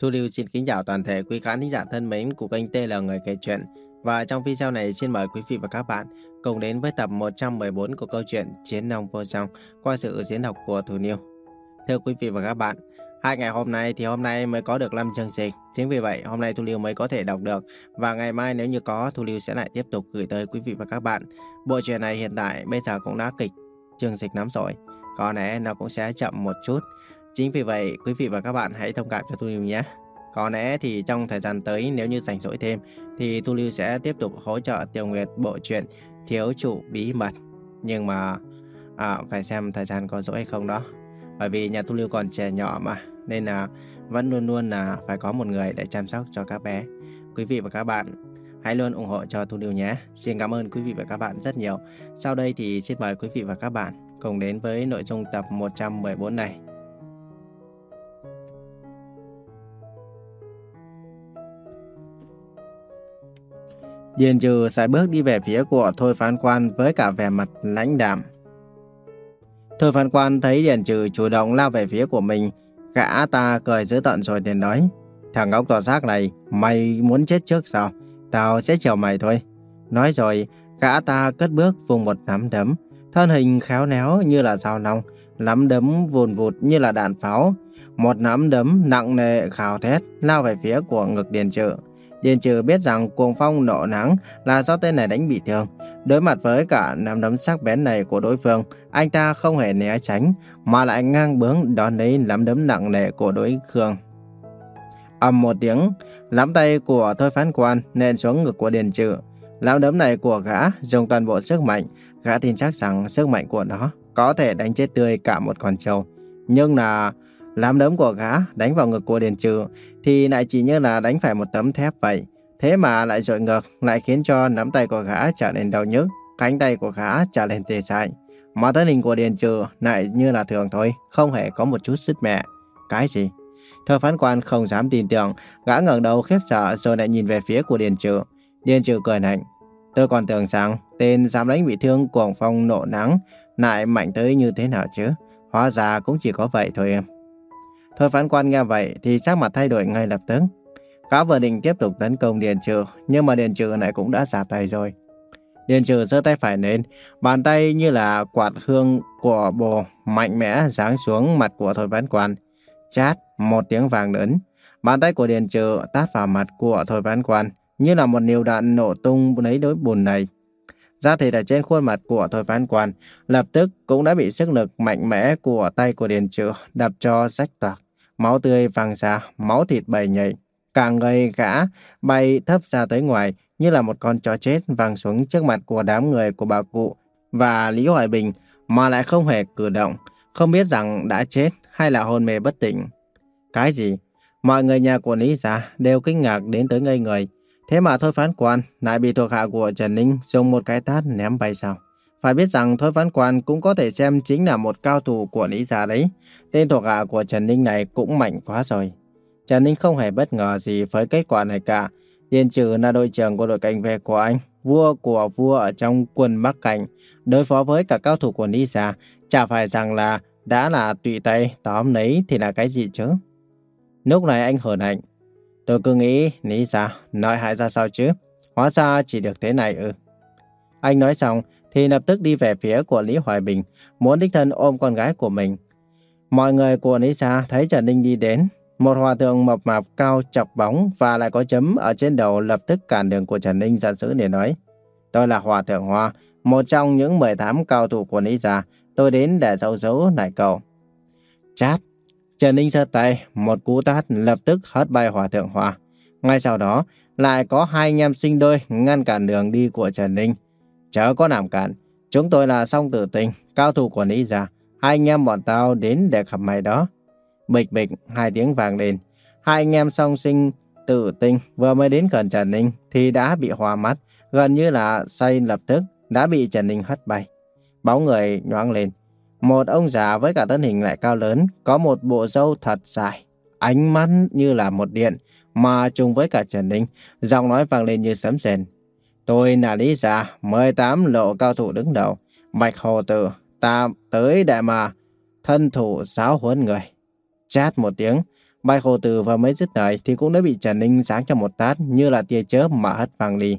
Thu Lưu xin kính chào toàn thể quý khán thính giả thân mến của kênh TL Người Kể Chuyện. Và trong video này xin mời quý vị và các bạn cùng đến với tập 114 của câu chuyện Chiến nông Vô Song qua sự diễn đọc của Thu Lưu. Thưa quý vị và các bạn, hai ngày hôm nay thì hôm nay mới có được 5 chương dịch. Chính vì vậy hôm nay Thu Lưu mới có thể đọc được và ngày mai nếu như có Thu Lưu sẽ lại tiếp tục gửi tới quý vị và các bạn. Bộ truyện này hiện tại bây giờ cũng đã kịch chương dịch lắm rồi. Có lẽ nó cũng sẽ chậm một chút. Chính vì vậy, quý vị và các bạn hãy thông cảm cho tu Lưu nhé. Có lẽ thì trong thời gian tới nếu như rảnh rỗi thêm thì tu Lưu sẽ tiếp tục hỗ trợ Tiêu Nguyệt bộ truyện Thiếu chủ bí mật. Nhưng mà à, phải xem thời gian có rỗi hay không đó. Bởi vì nhà tu Lưu còn trẻ nhỏ mà nên là vẫn luôn luôn là phải có một người để chăm sóc cho các bé. Quý vị và các bạn hãy luôn ủng hộ cho tu Lưu nhé. Xin cảm ơn quý vị và các bạn rất nhiều. Sau đây thì xin mời quý vị và các bạn cùng đến với nội dung tập 114 này. Điền trừ sải bước đi về phía của Thôi Phán Quan với cả vẻ mặt lãnh đạm. Thôi Phán Quan thấy Điền trừ chủ động lao về phía của mình. Gã ta cười dữ tận rồi liền nói. Thằng ngốc tỏ xác này, mày muốn chết trước sao? Tao sẽ chờ mày thôi. Nói rồi, gã ta cất bước vùng một nắm đấm. Thân hình khéo léo như là dao long, nắm đấm vùn vụt như là đạn pháo. Một nắm đấm nặng nề khào thét lao về phía của ngực Điền trừ. Điền trừ biết rằng cuồng phong nộ nắng là do tên này đánh bị thương. Đối mặt với cả nắm đấm sắc bén này của đối phương, anh ta không hề né tránh, mà lại ngang bướng đón lấy nắm đấm nặng nề của đối phương. ầm một tiếng, nắm tay của Thôi Phán Quan nện xuống ngực của Điền Trừ. Nắm đấm này của gã dùng toàn bộ sức mạnh, gã tin chắc rằng sức mạnh của nó có thể đánh chết tươi cả một con trâu. Nhưng là Lám đấm của gã đánh vào ngực của Điền Trừ thì lại chỉ như là đánh phải một tấm thép vậy. Thế mà lại dội ngược, lại khiến cho nắm tay của gã trở nên đau nhức, cánh tay của gã trở nên tê dại. Mà thân hình của Điền Trừ lại như là thường thôi, không hề có một chút sức mẹ. Cái gì? Thơ phán quan không dám tin tưởng, gã ngẩng đầu khiếp sợ rồi lại nhìn về phía của Điền Trừ. Điền Trừ cười lạnh. Tôi còn tưởng rằng tên dám đánh bị thương cuồng phong nộ nắng lại mạnh tới như thế nào chứ. Hóa ra cũng chỉ có vậy thôi em. Thôi phán quan nghe vậy thì sắc mặt thay đổi ngay lập tức. Gã vừa định tiếp tục tấn công Điền Trừ, nhưng mà Điền Trừ này cũng đã giả tay rồi. Điền Trừ giơ tay phải lên, bàn tay như là quạt hương của bồ mạnh mẽ giáng xuống mặt của Thôi phán quan. Chát, một tiếng vàng lớn. Bàn tay của Điền Trừ tát vào mặt của Thôi phán quan, như là một niều đạn nổ tung lấy đối bùn này. Da thịt ở trên khuôn mặt của Thôi phán quan lập tức cũng đã bị sức lực mạnh mẽ của tay của Điền Trừ đập cho rách toạc máu tươi văng ra, máu thịt bầy nhảy. Cả người gã bay thấp ra tới ngoài như là một con chó chết văng xuống trước mặt của đám người của bà cụ và Lý Hoài Bình mà lại không hề cử động, không biết rằng đã chết hay là hôn mê bất tỉnh. Cái gì? Mọi người nhà của Lý Gia đều kinh ngạc đến tới ngây người. Thế mà thôi phán quan lại bị thuộc hạ của Trần Ninh dùng một cái tát ném bay sao? Phải biết rằng Thôi Phán Quan cũng có thể xem chính là một cao thủ của Lý Gia đấy. Tên thuộc hạ của Trần Ninh này cũng mạnh quá rồi. Trần Ninh không hề bất ngờ gì với kết quả này cả. Điền trừ là đội trưởng của đội cảnh vệ của anh, vua của vua ở trong quân Bắc Cảnh, đối phó với cả cao thủ của Lý Gia, chả phải rằng là đã là tùy tay tóm lấy thì là cái gì chứ? Lúc này anh hờn hạnh. Tôi cứ nghĩ Lý Gia nói hại ra sao chứ? Hóa ra chỉ được thế này ư. Anh nói xong thì lập tức đi về phía của Lý Hoài Bình, muốn đích thân ôm con gái của mình. Mọi người của Lý Sa thấy Trần Ninh đi đến, một hòa thượng mập mạp cao chọc bóng và lại có chấm ở trên đầu lập tức cản đường của Trần Ninh giận dữ để nói. Tôi là Hòa Thượng Hoa, một trong những 18 cao thủ của Lý Sa, tôi đến để dấu dấu nại cầu. Chát! Trần Ninh giơ tay, một cú tát lập tức hất bay Hòa Thượng Hoa. Ngay sau đó, lại có hai anh em sinh đôi ngăn cản đường đi của Trần Ninh. Chớ có làm cản. Chúng tôi là song tử tình, cao thủ của Lý Gia. Hai anh em bọn tao đến để gặp mày đó. Bịch bịch, hai tiếng vàng lên. Hai anh em song sinh tử tinh vừa mới đến gần Trần Ninh thì đã bị hòa mắt. Gần như là say lập tức đã bị Trần Ninh hất bay. Bóng người nhoáng lên. Một ông già với cả thân hình lại cao lớn, có một bộ râu thật dài. Ánh mắt như là một điện, mà chung với cả Trần Ninh, giọng nói vang lên như sấm rền. Tôi là Lý Gia, 18 lộ cao thủ đứng đầu. Bạch Hồ Tử, ta tới đại mà thân thủ giáo huấn người. Chát một tiếng, mạch hồ tử vừa mới dứt lời thì cũng đã bị Trần Ninh giáng cho một tát như là tia chớp mà hất văng đi.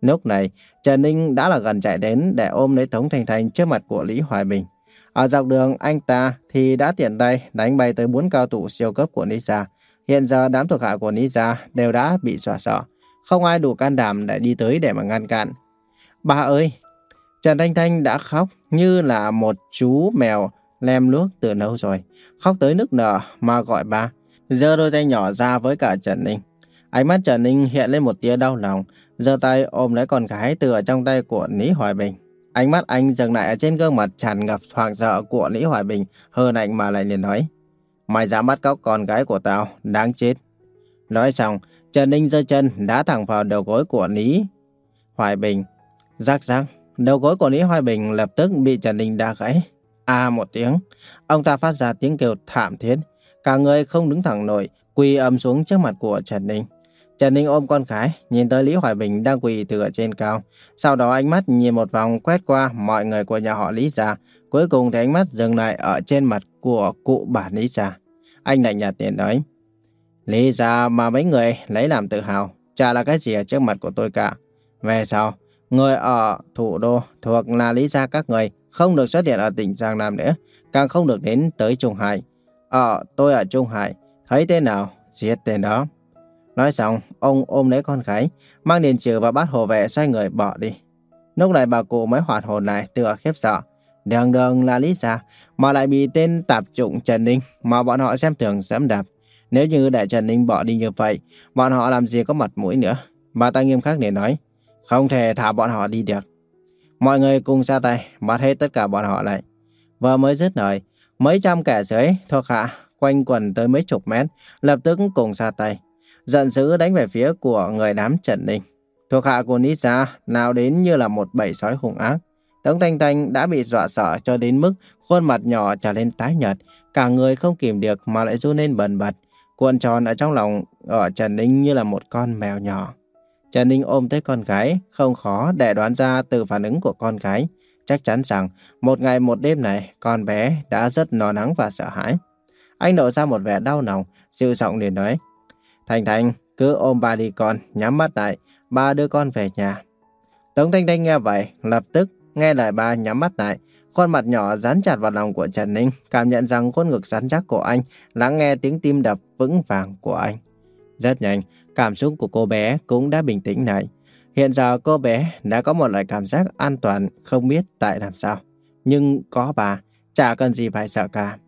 Lúc này, Trần Ninh đã là gần chạy đến để ôm lấy Tống thành thành trước mặt của Lý Hoài Bình. Ở dọc đường, anh ta thì đã tiện tay đánh bay tới bốn cao thủ siêu cấp của Nisa. Hiện giờ đám thuộc hạ của Nisa đều đã bị dọa sợ. Không ai đủ can đảm để đi tới để mà ngăn cản. bà ơi! Trần Thanh Thanh đã khóc như là một chú mèo lem luốc từ lâu rồi. Khóc tới nức nở mà gọi bà. giơ đôi tay nhỏ ra với cả Trần Ninh. Ánh mắt Trần Ninh hiện lên một tia đau lòng. giơ tay ôm lấy con gái từ ở trong tay của Lý Hoài Bình. Ánh mắt anh dừng lại ở trên gương mặt tràn ngập hoàng sợ của Lý Hoài Bình, hơn anh mà lại liền nói. Mày dám bắt cóc con gái của tao, đáng chết. Nói xong, Trần Ninh giơ chân đá thẳng vào đầu gối của Lý Hoài Bình. Rắc rắc, đầu gối của Lý Hoài Bình lập tức bị Trần Ninh đá gãy. À một tiếng, ông ta phát ra tiếng kêu thảm thiết. Cả người không đứng thẳng nổi, quỳ ầm xuống trước mặt của Trần Ninh. Trần Ninh ôm con gái, nhìn tới Lý Hoài Bình đang quỳ từ ở trên cao. Sau đó ánh mắt nhìn một vòng quét qua mọi người của nhà họ Lý gia. Cuối cùng thì ánh mắt dừng lại ở trên mặt của cụ bà Lý gia. Anh lạnh nhạt liền nói. Lý gia mà mấy người lấy làm tự hào, chả là cái gì ở trước mặt của tôi cả. Về sau, người ở thủ đô thuộc là Lý gia các người không được xuất hiện ở tỉnh Giang Nam nữa, càng không được đến tới Trung Hải. Ờ, tôi ở Trung Hải, thấy tên nào, giết tên đó. Nói xong, ông ôm lấy con gái, mang điện trừ và bắt hồ vệ xoay người bỏ đi. Lúc này bà cụ mới hoạt hồn lại tựa khiếp sợ. Đường đường là lý gia, mà lại bị tên tạp trụng Trần Ninh mà bọn họ xem thường dẫm đạp. Nếu như để Trần Ninh bỏ đi như vậy, bọn họ làm gì có mặt mũi nữa. Bà ta nghiêm khắc để nói, không thể thả bọn họ đi được. Mọi người cùng ra tay, bắt hết tất cả bọn họ lại. Vừa mới dứt lời, mấy trăm kẻ dưới thuộc hạ quanh quần tới mấy chục mét, lập tức cùng ra tay giận dữ đánh về phía của người đám Trần Ninh. Thuộc hạ của Nisa nào đến như là một bầy sói hung ác. Tống Thanh Thanh đã bị dọa sợ cho đến mức khuôn mặt nhỏ trở lên tái nhợt, cả người không kìm được mà lại run lên bần bật, cuộn tròn ở trong lòng ở Trần Ninh như là một con mèo nhỏ. Trần Ninh ôm tới con gái, không khó để đoán ra từ phản ứng của con gái. Chắc chắn rằng một ngày một đêm này, con bé đã rất no nắng và sợ hãi. Anh lộ ra một vẻ đau lòng, dịu giọng để nói. Thành Thành, cứ ôm ba đi con, nhắm mắt lại, ba đưa con về nhà. Tống Thanh Thanh nghe vậy, lập tức nghe lời ba nhắm mắt lại. Khuôn mặt nhỏ dán chặt vào lòng của Trần Ninh, cảm nhận rằng khuôn ngực rắn chắc của anh, lắng nghe tiếng tim đập vững vàng của anh. Rất nhanh, cảm xúc của cô bé cũng đã bình tĩnh lại. Hiện giờ cô bé đã có một loại cảm giác an toàn, không biết tại làm sao. Nhưng có bà, chả cần gì phải sợ cả.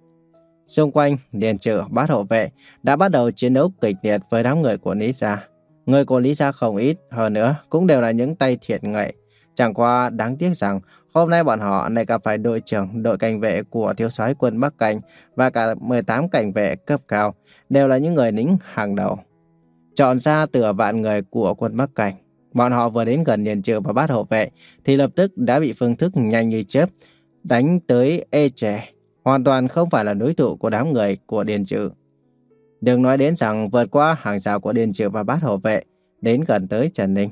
Xung quanh, Điền trợ bát hộ vệ đã bắt đầu chiến đấu kịch liệt với đám người của Lý Gia. Người của Lý Gia không ít, hơn nữa cũng đều là những tay thiện nghệ. Chẳng qua đáng tiếc rằng hôm nay bọn họ lại gặp phải đội trưởng đội cảnh vệ của thiếu soái quân Bắc Cảnh và cả 18 cảnh vệ cấp cao, đều là những người lính hàng đầu. Chọn ra từ vạn người của quân Bắc Cảnh, bọn họ vừa đến gần Điền trường và bát hộ vệ thì lập tức đã bị phương thức nhanh như chớp đánh tới ê trẻ, hoàn toàn không phải là đối thủ của đám người của Điền Trừ. Đừng nói đến rằng vượt qua hàng rào của Điền Trừ và bát hộ vệ, đến gần tới Trần Ninh.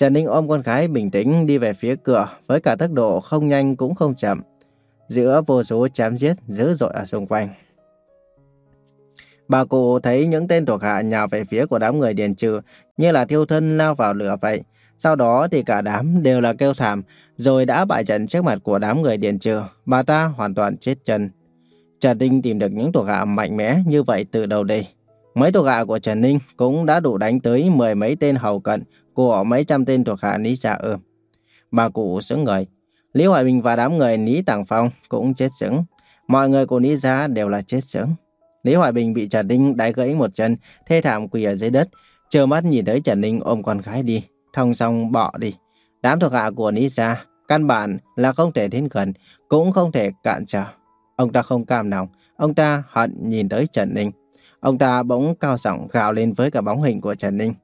Trần Ninh ôm con gái bình tĩnh đi về phía cửa với cả tốc độ không nhanh cũng không chậm, giữa vô số chém giết dữ dội ở xung quanh. Bà cụ thấy những tên thuộc hạ nhào về phía của đám người Điền Trừ như là thiêu thân lao vào lửa vậy. Sau đó thì cả đám đều là kêu thảm, rồi đã bại trận trước mặt của đám người Điền Trừ, bà ta hoàn toàn chết chân. Trần Ninh tìm được những thuộc hạ mạnh mẽ như vậy từ đầu đây. Mấy thuộc hạ của Trần Ninh cũng đã đủ đánh tới mười mấy tên hầu cận của mấy trăm tên thuộc hạ Lý Gia ươm. Bà cụ sững người. Lý Hoài Bình và đám người Lý Tàng Phong cũng chết sững. Mọi người của Lý Gia đều là chết sững. Lý Hoài Bình bị Trần Ninh đá gãy một chân, thê thảm quỳ ở dưới đất, chờ mắt nhìn thấy Trần Ninh ôm con gái đi, thông song bỏ đi. Đám thuộc hạ của Lý Gia Căn bản là không thể đến gần, cũng không thể cản trở. Ông ta không cam lòng, ông ta hận nhìn tới Trần Ninh. Ông ta bỗng cao giọng gào lên với cả bóng hình của Trần Ninh.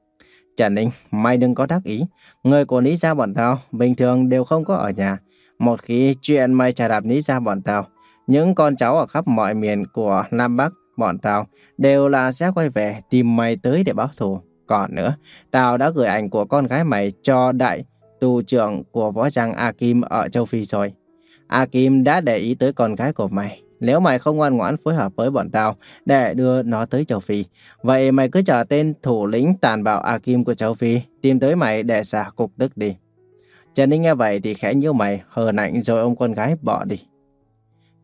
Trần Ninh, mày đừng có đắc ý. Người của Lý Gia bọn tao bình thường đều không có ở nhà. Một khi chuyện mày trả đạp Lý Gia bọn tao, những con cháu ở khắp mọi miền của Nam Bắc bọn tao đều là sẽ quay về tìm mày tới để báo thù. Còn nữa, tao đã gửi ảnh của con gái mày cho đại tù trưởng của võ trang A Kim ở châu Phi rồi. A Kim đã để ý tới con gái của mày nếu mày không ngoan ngoãn phối hợp với bọn tao để đưa nó tới châu Phi, vậy mày cứ chờ tên thủ lĩnh tàn bạo A Kim của châu Phi tìm tới mày để xả cục tức đi. Trần Ninh nghe vậy thì khẽ nhíu mày, hờ nạnh rồi ôm con gái bỏ đi.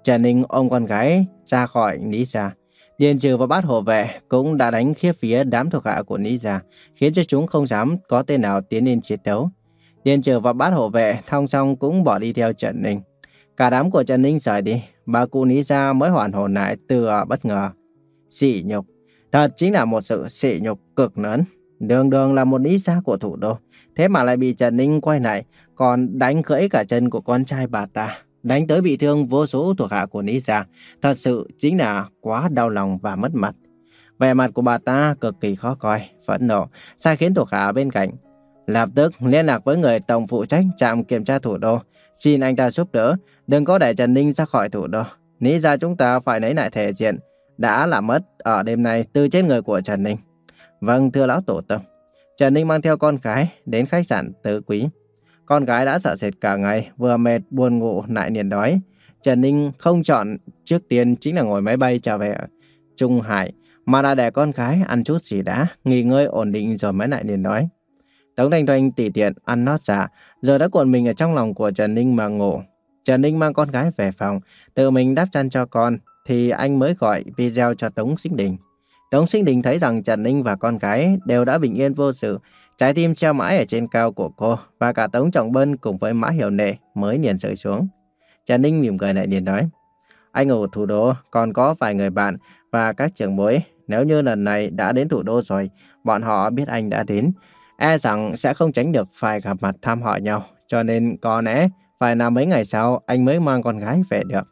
Trần Ninh ôm con gái ra khỏi Lý Gia. Điền Trừ và bát hộ vệ cũng đã đánh khiếp phía đám thuộc hạ của Lý Gia, khiến cho chúng không dám có tên nào tiến lên chiến đấu. Điền Trừ và bát hộ vệ thong song cũng bỏ đi theo Trần Ninh. Cả đám của Trần Ninh rời đi, bà cụ Ní Gia mới hoàn hồn lại từ à, bất ngờ. Sỉ nhục, thật chính là một sự sỉ nhục cực lớn. Đường đường là một Ní Gia của thủ đô, thế mà lại bị Trần Ninh quay lại, còn đánh gãy cả chân của con trai bà ta đánh tới bị thương vô số thuộc hạ của Ní Gia, thật sự chính là quá đau lòng và mất mặt. Vẻ mặt của bà ta cực kỳ khó coi, phẫn nộ, sai khiến thuộc hạ bên cạnh. Lập tức liên lạc với người tổng phụ trách trạm kiểm tra thủ đô, xin anh ta giúp đỡ, đừng có để Trần Ninh ra khỏi thủ đô. Nghĩ ra chúng ta phải lấy lại thể diện, đã làm mất ở đêm nay từ trên người của Trần Ninh. Vâng, thưa lão tổ tông. Trần Ninh mang theo con gái đến khách sạn Tứ Quý. Con gái đã sợ sệt cả ngày, vừa mệt buồn ngủ lại niềm đói. Trần Ninh không chọn trước tiên chính là ngồi máy bay trở về Trung Hải, mà là để con gái ăn chút gì đã, nghỉ ngơi ổn định rồi mới lại niềm đói. Tống Thanh Thanh tỉ tiện ăn nót giả, giờ đã cuộn mình ở trong lòng của Trần Ninh mà ngủ. Trần Ninh mang con gái về phòng, tự mình đắp chăn cho con, thì anh mới gọi video cho Tống Sinh Đình. Tống Sinh Đình thấy rằng Trần Ninh và con gái đều đã bình yên vô sự, Trái tim treo mãi ở trên cao của cô và cả Tống Trọng Bân cùng với Mã Hiểu Nệ mới liền rơi xuống. Trần Ninh mỉm cười lại liền nói. Anh ở thủ đô còn có vài người bạn và các trưởng bối. Nếu như lần này đã đến thủ đô rồi, bọn họ biết anh đã đến. E rằng sẽ không tránh được phải gặp mặt thăm hỏi nhau. Cho nên có lẽ phải là mấy ngày sau anh mới mang con gái về được.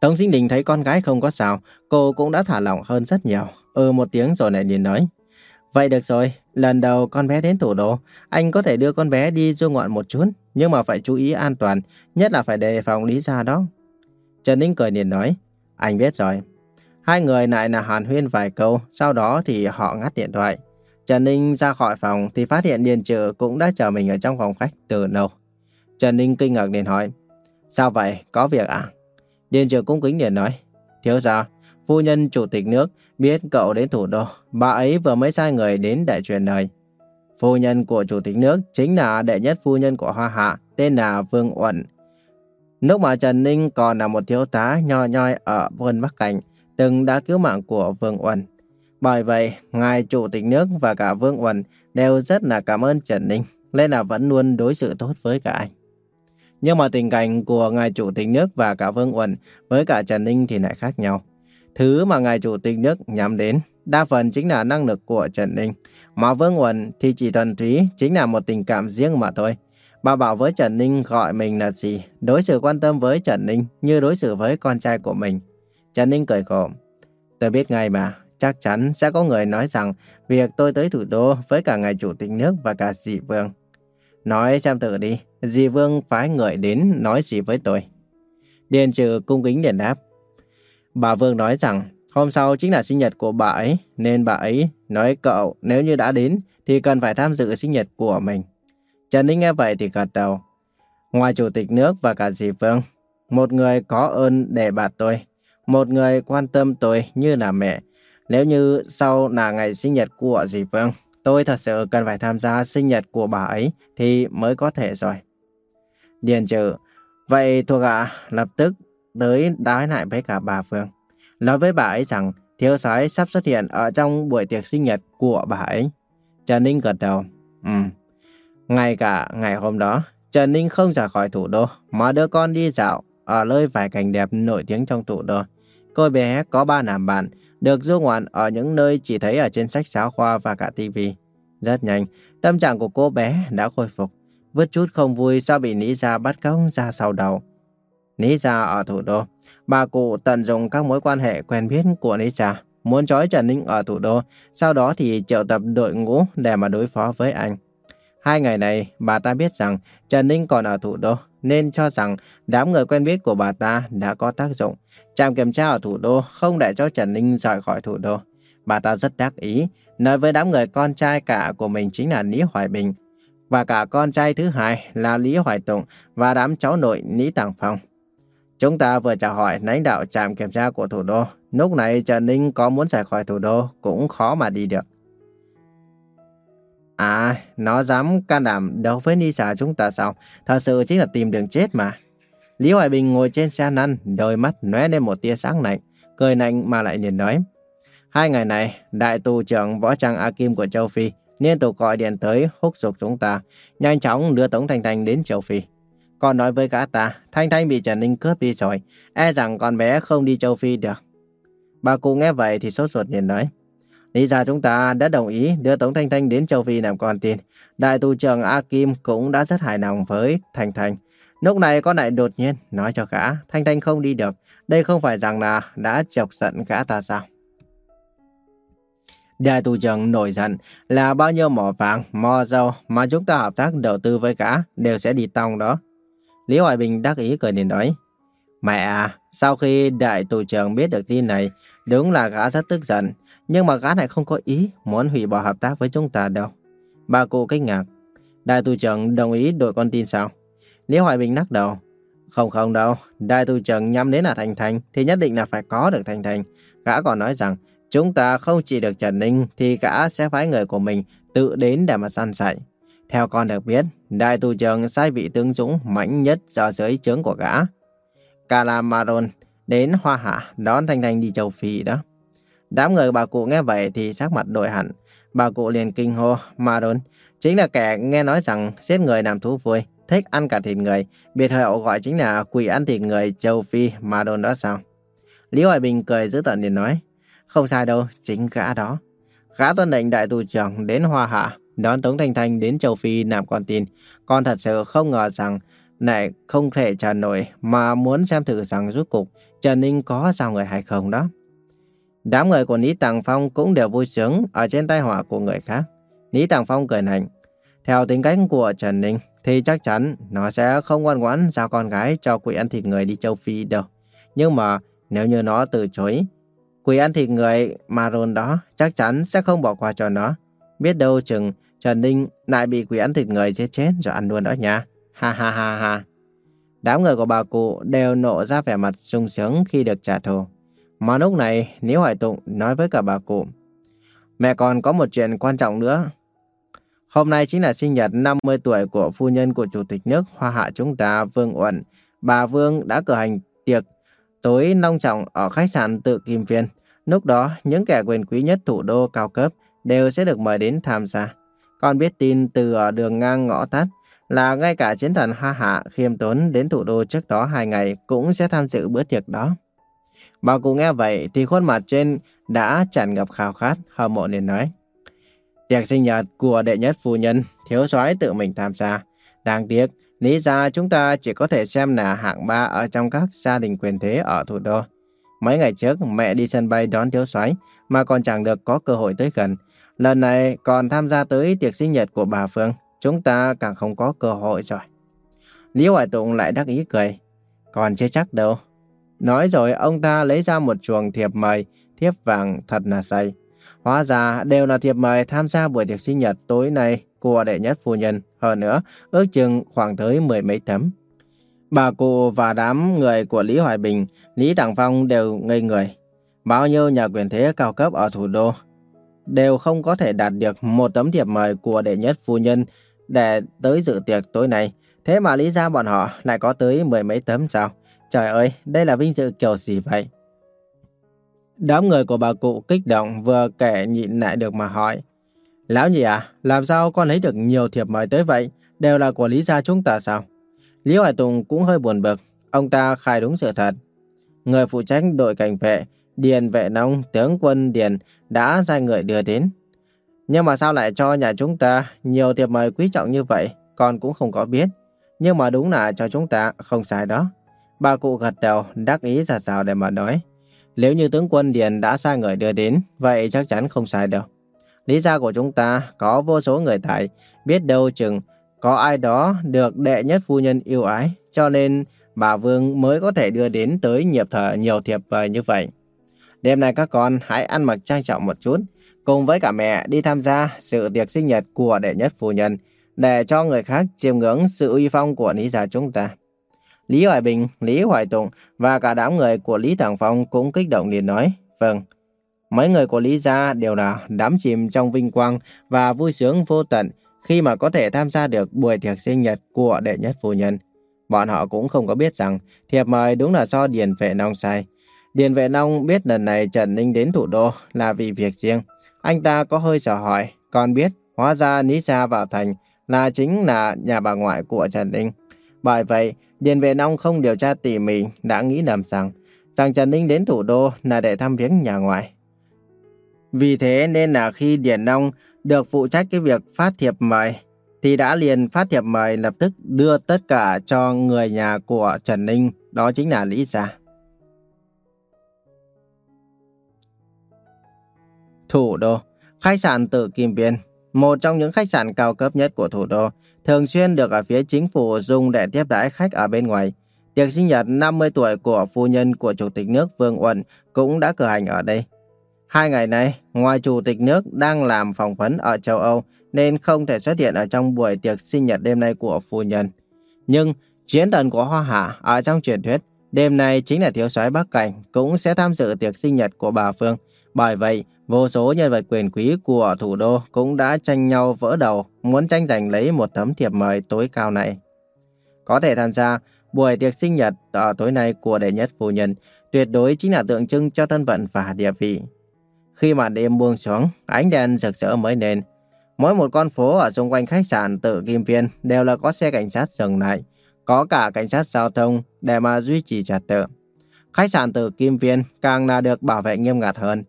Tống Sinh Đình thấy con gái không có sao, cô cũng đã thả lỏng hơn rất nhiều. Ừ một tiếng rồi lại liền nói. Vậy được rồi, lần đầu con bé đến thủ đô, anh có thể đưa con bé đi du ngoạn một chút, nhưng mà phải chú ý an toàn, nhất là phải đề phòng lý gia đó. Trần Ninh cười liền nói, anh biết rồi. Hai người lại là hàn huyên vài câu, sau đó thì họ ngắt điện thoại. Trần Ninh ra khỏi phòng thì phát hiện Điền Trừ cũng đã chờ mình ở trong phòng khách từ lâu. Trần Ninh kinh ngạc liền hỏi, sao vậy, có việc à? Điền Trừ cũng kính liền nói, thiếu gia, phu nhân chủ tịch nước biết cậu đến thủ đô, bà ấy vừa mới sai người đến để truyền lời. Phu nhân của chủ tịch nước chính là đệ nhất phu nhân của Hoa Hạ, tên là Vương Uẩn. Lúc mà Trần Ninh còn là một thiếu tá nho nhoi ở quân Bắc Cảnh, từng đã cứu mạng của Vương Uẩn. Bởi vậy, ngài chủ tịch nước và cả Vương Uẩn đều rất là cảm ơn Trần Ninh, nên là vẫn luôn đối xử tốt với cả anh. Nhưng mà tình cảnh của ngài chủ tịch nước và cả Vương Uẩn với cả Trần Ninh thì lại khác nhau. Thứ mà ngài chủ tịch nước nhắm đến đa phần chính là năng lực của Trần Ninh. Mà Vương Uẩn thì chỉ thuần túy chính là một tình cảm riêng mà thôi. Bà bảo với Trần Ninh gọi mình là gì? Đối xử quan tâm với Trần Ninh như đối xử với con trai của mình. Trần Ninh cười khổ. Tôi biết ngay mà, chắc chắn sẽ có người nói rằng việc tôi tới thủ đô với cả ngài chủ tịch nước và cả dị Vương. Nói xem tự đi, dị Vương phái người đến nói gì với tôi. Điền trừ cung kính điện đáp. Bà Vương nói rằng hôm sau chính là sinh nhật của bà ấy, nên bà ấy nói cậu nếu như đã đến thì cần phải tham dự sinh nhật của mình. Trần Ninh nghe vậy thì gật đầu. Ngoài chủ tịch nước và cả dì Vương, một người có ơn để bạt tôi, một người quan tâm tôi như là mẹ. Nếu như sau là ngày sinh nhật của dì Phương, tôi thật sự cần phải tham gia sinh nhật của bà ấy thì mới có thể rồi. Điền trừ, vậy thuộc hạ lập tức tới đái lại với cả bà Phương. Nói với bà ấy rằng thiếu soái sắp xuất hiện ở trong buổi tiệc sinh nhật của bà ấy. Trần Ninh gật đầu. Ừ. Ngay cả ngày hôm đó, Trần Ninh không ra khỏi thủ đô, mà đưa con đi dạo ở nơi vài cảnh đẹp nổi tiếng trong thủ đô. Cô bé có ba nàng bạn, được du ngoạn ở những nơi chỉ thấy ở trên sách giáo khoa và cả tivi. Rất nhanh, tâm trạng của cô bé đã khôi phục. Vứt chút không vui sau bị Lý Gia bắt cóc ra sau đầu. Lý Gia ở thủ đô. Bà cụ tận dụng các mối quan hệ quen biết của Lý Gia, muốn trói Trần Ninh ở thủ đô, sau đó thì triệu tập đội ngũ để mà đối phó với anh. Hai ngày này, bà ta biết rằng Trần Ninh còn ở thủ đô, nên cho rằng đám người quen biết của bà ta đã có tác dụng. Trạm kiểm tra ở thủ đô không để cho Trần Ninh rời khỏi thủ đô. Bà ta rất đắc ý, nói với đám người con trai cả của mình chính là Lý Hoài Bình, và cả con trai thứ hai là Lý Hoài Tùng và đám cháu nội Lý Tàng Phong. Chúng ta vừa chào hỏi lãnh đạo trạm kiểm tra của thủ đô. Lúc này Trần Ninh có muốn rời khỏi thủ đô cũng khó mà đi được. À, nó dám can đảm đấu với Nisa chúng ta sao? Thật sự chính là tìm đường chết mà. Lý Hoài Bình ngồi trên xe lăn, đôi mắt lóe lên một tia sáng lạnh, cười lạnh mà lại liền nói. Hai ngày này, đại tù trưởng võ trang A Kim của châu Phi liên tục gọi điện tới húc giục chúng ta, nhanh chóng đưa Tống Thanh Thanh đến châu Phi. Còn nói với cả ta, Thanh Thanh bị Trần Ninh cướp đi rồi, e rằng con bé không đi châu Phi được. Bà cụ nghe vậy thì sốt ruột liền nói. Lý ra chúng ta đã đồng ý đưa Tống Thanh Thanh đến châu Phi làm con tin. Đại tù trưởng A Kim cũng đã rất hài lòng với Thanh Thanh. Lúc này con lại đột nhiên nói cho gã Thanh Thanh không đi được. Đây không phải rằng là đã chọc giận gã ta sao? Đại tù trưởng nổi giận là bao nhiêu mỏ vàng, mỏ dầu mà chúng ta hợp tác đầu tư với gã đều sẽ đi tông đó. Lý Hoài Bình đắc ý cười đến nói. Mẹ à, sau khi đại tù trưởng biết được tin này, đúng là gã rất tức giận. Nhưng mà gã này không có ý muốn hủy bỏ hợp tác với chúng ta đâu. Bà cụ kinh ngạc. Đại tù trưởng đồng ý đổi con tin sao? Lý Hoài Bình lắc đầu. Không không đâu, đại tu trưởng nhắm đến là Thành Thành thì nhất định là phải có được Thành Thành. Gã còn nói rằng chúng ta không chỉ được Trần Ninh thì gã sẽ phái người của mình tự đến để mà săn sạy. Theo con được biết, đại tu trưởng sai vị tướng dũng mạnh nhất do dưới trướng của gã. Calamaron đến Hoa Hạ đón Thanh Thanh đi châu Phi đó. Đám người bà cụ nghe vậy thì sắc mặt đổi hẳn. Bà cụ liền kinh hô, Maron chính là kẻ nghe nói rằng giết người làm thú vui, thích ăn cả thịt người. Biệt hiệu gọi chính là quỷ ăn thịt người châu Phi madon đó sao? Lý Hoài Bình cười giữ tận liền nói, không sai đâu, chính gã đó. Gã tuân lệnh đại tù trưởng đến Hoa Hạ, đón Tống Thanh Thanh đến châu Phi làm con tin. Con thật sự không ngờ rằng lại không thể chờ nổi mà muốn xem thử rằng rốt cục Trần Ninh có sao người hay không đó. Đám người của Lý Tàng Phong cũng đều vui sướng ở trên tai họa của người khác. Lý Tàng Phong cười lạnh. Theo tính cách của Trần Ninh thì chắc chắn nó sẽ không ngoan ngoãn giao con gái cho quỷ ăn thịt người đi châu Phi đâu. Nhưng mà nếu như nó từ chối, quỷ ăn thịt người Maron đó chắc chắn sẽ không bỏ qua cho nó. Biết đâu chừng Trần Ninh lại bị quỷ ăn thịt người giết chết rồi ăn luôn đó nha. Ha ha ha ha. Đám người của bà cụ đều nộ ra vẻ mặt sung sướng khi được trả thù. Mà lúc này, nếu Hoài Tụng nói với cả bà cụ. Mẹ còn có một chuyện quan trọng nữa. Hôm nay chính là sinh nhật 50 tuổi của phu nhân của Chủ tịch nước Hoa Hạ chúng ta, Vương Uẩn. Bà Vương đã cử hành tiệc tối long trọng ở khách sạn tự Kim Viên. Lúc đó, những kẻ quyền quý nhất thủ đô cao cấp đều sẽ được mời đến tham gia. Con biết tin từ ở đường ngang ngõ tắt là ngay cả chiến thần Hoa Hạ khiêm tốn đến thủ đô trước đó hai ngày cũng sẽ tham dự bữa tiệc đó. Bà cụ nghe vậy thì khuôn mặt trên đã tràn ngập khao khát, hâm mộ nên nói. Tiệc sinh nhật của đệ nhất phu nhân, thiếu soái tự mình tham gia. Đáng tiếc, lý ra chúng ta chỉ có thể xem là hạng ba ở trong các gia đình quyền thế ở thủ đô. Mấy ngày trước, mẹ đi sân bay đón thiếu soái mà còn chẳng được có cơ hội tới gần. Lần này còn tham gia tới tiệc sinh nhật của bà Phương, chúng ta càng không có cơ hội rồi. Lý Hoài Tụng lại đắc ý cười. Còn chưa chắc đâu, Nói rồi ông ta lấy ra một chuồng thiệp mời, thiếp vàng thật là say. Hóa ra đều là thiệp mời tham gia buổi tiệc sinh nhật tối nay của đệ nhất phu nhân. Hơn nữa, ước chừng khoảng tới mười mấy tấm. Bà cụ và đám người của Lý Hoài Bình, Lý Đặng Phong đều ngây người. Bao nhiêu nhà quyền thế cao cấp ở thủ đô đều không có thể đạt được một tấm thiệp mời của đệ nhất phu nhân để tới dự tiệc tối nay. Thế mà lý ra bọn họ lại có tới mười mấy tấm sao? Trời ơi, đây là vinh dự kiểu gì vậy? Đám người của bà cụ kích động vừa kể nhịn lại được mà hỏi. Lão nhị à, làm sao con lấy được nhiều thiệp mời tới vậy? Đều là của Lý gia chúng ta sao? Lý Hoài Tùng cũng hơi buồn bực. Ông ta khai đúng sự thật. Người phụ trách đội cảnh vệ, Điền Vệ Nông, tướng quân Điền đã sai người đưa đến. Nhưng mà sao lại cho nhà chúng ta nhiều thiệp mời quý trọng như vậy? Con cũng không có biết. Nhưng mà đúng là cho chúng ta không sai đó. Bà cụ gật đầu, đắc ý ra sao để mà nói. Nếu như tướng quân Điền đã sai người đưa đến, vậy chắc chắn không sai đâu. Lý gia của chúng ta có vô số người tại, biết đâu chừng có ai đó được đệ nhất phu nhân yêu ái, cho nên bà Vương mới có thể đưa đến tới nghiệp thờ nhiều thiệp vời như vậy. Đêm nay các con hãy ăn mặc trang trọng một chút, cùng với cả mẹ đi tham gia sự tiệc sinh nhật của đệ nhất phu nhân, để cho người khác chiêm ngưỡng sự uy phong của Lý gia chúng ta. Lý Hoài Bình, Lý Hoài Tụng và cả đám người của Lý Thẳng Phong cũng kích động liền nói, vâng. Mấy người của Lý Gia đều là đám chìm trong vinh quang và vui sướng vô tận khi mà có thể tham gia được buổi tiệc sinh nhật của đệ nhất phu nhân. Bọn họ cũng không có biết rằng thiệp mời đúng là do Điền Vệ Nông sai. Điền Vệ Nông biết lần này Trần Ninh đến thủ đô là vì việc riêng. Anh ta có hơi sợ hỏi, còn biết hóa ra Lý Gia vào thành là chính là nhà bà ngoại của Trần Ninh. Bởi vậy, Điền Vệ Nông không điều tra tỉ mỉ đã nghĩ lầm rằng rằng Trần Ninh đến thủ đô là để thăm viếng nhà ngoại. Vì thế nên là khi Điền Nông được phụ trách cái việc phát thiệp mời thì đã liền phát thiệp mời lập tức đưa tất cả cho người nhà của Trần Ninh, đó chính là Lý Gia. Thủ đô, khách sạn Tự Kim Viên, một trong những khách sạn cao cấp nhất của thủ đô, thường xuyên được ở phía chính phủ dùng để tiếp đãi khách ở bên ngoài. Tiệc sinh nhật 50 tuổi của phu nhân của Chủ tịch nước Vương Uẩn cũng đã cử hành ở đây. Hai ngày nay, ngoài Chủ tịch nước đang làm phỏng vấn ở châu Âu nên không thể xuất hiện ở trong buổi tiệc sinh nhật đêm nay của phu nhân. Nhưng chiến thần của Hoa Hạ ở trong truyền thuyết, đêm nay chính là thiếu soái Bắc Cảnh cũng sẽ tham dự tiệc sinh nhật của bà Phương. Bởi vậy, vô số nhân vật quyền quý của thủ đô cũng đã tranh nhau vỡ đầu, muốn tranh giành lấy một tấm thiệp mời tối cao này. Có thể tham gia buổi tiệc sinh nhật ở tối nay của đệ nhất phu nhân, tuyệt đối chính là tượng trưng cho thân phận và địa vị. Khi màn đêm buông xuống, ánh đèn rực rỡ mới lên. Mỗi một con phố ở xung quanh khách sạn tự Kim Viên đều là có xe cảnh sát dừng lại, có cả cảnh sát giao thông để mà duy trì trật tự. Khách sạn tự Kim Viên càng là được bảo vệ nghiêm ngặt hơn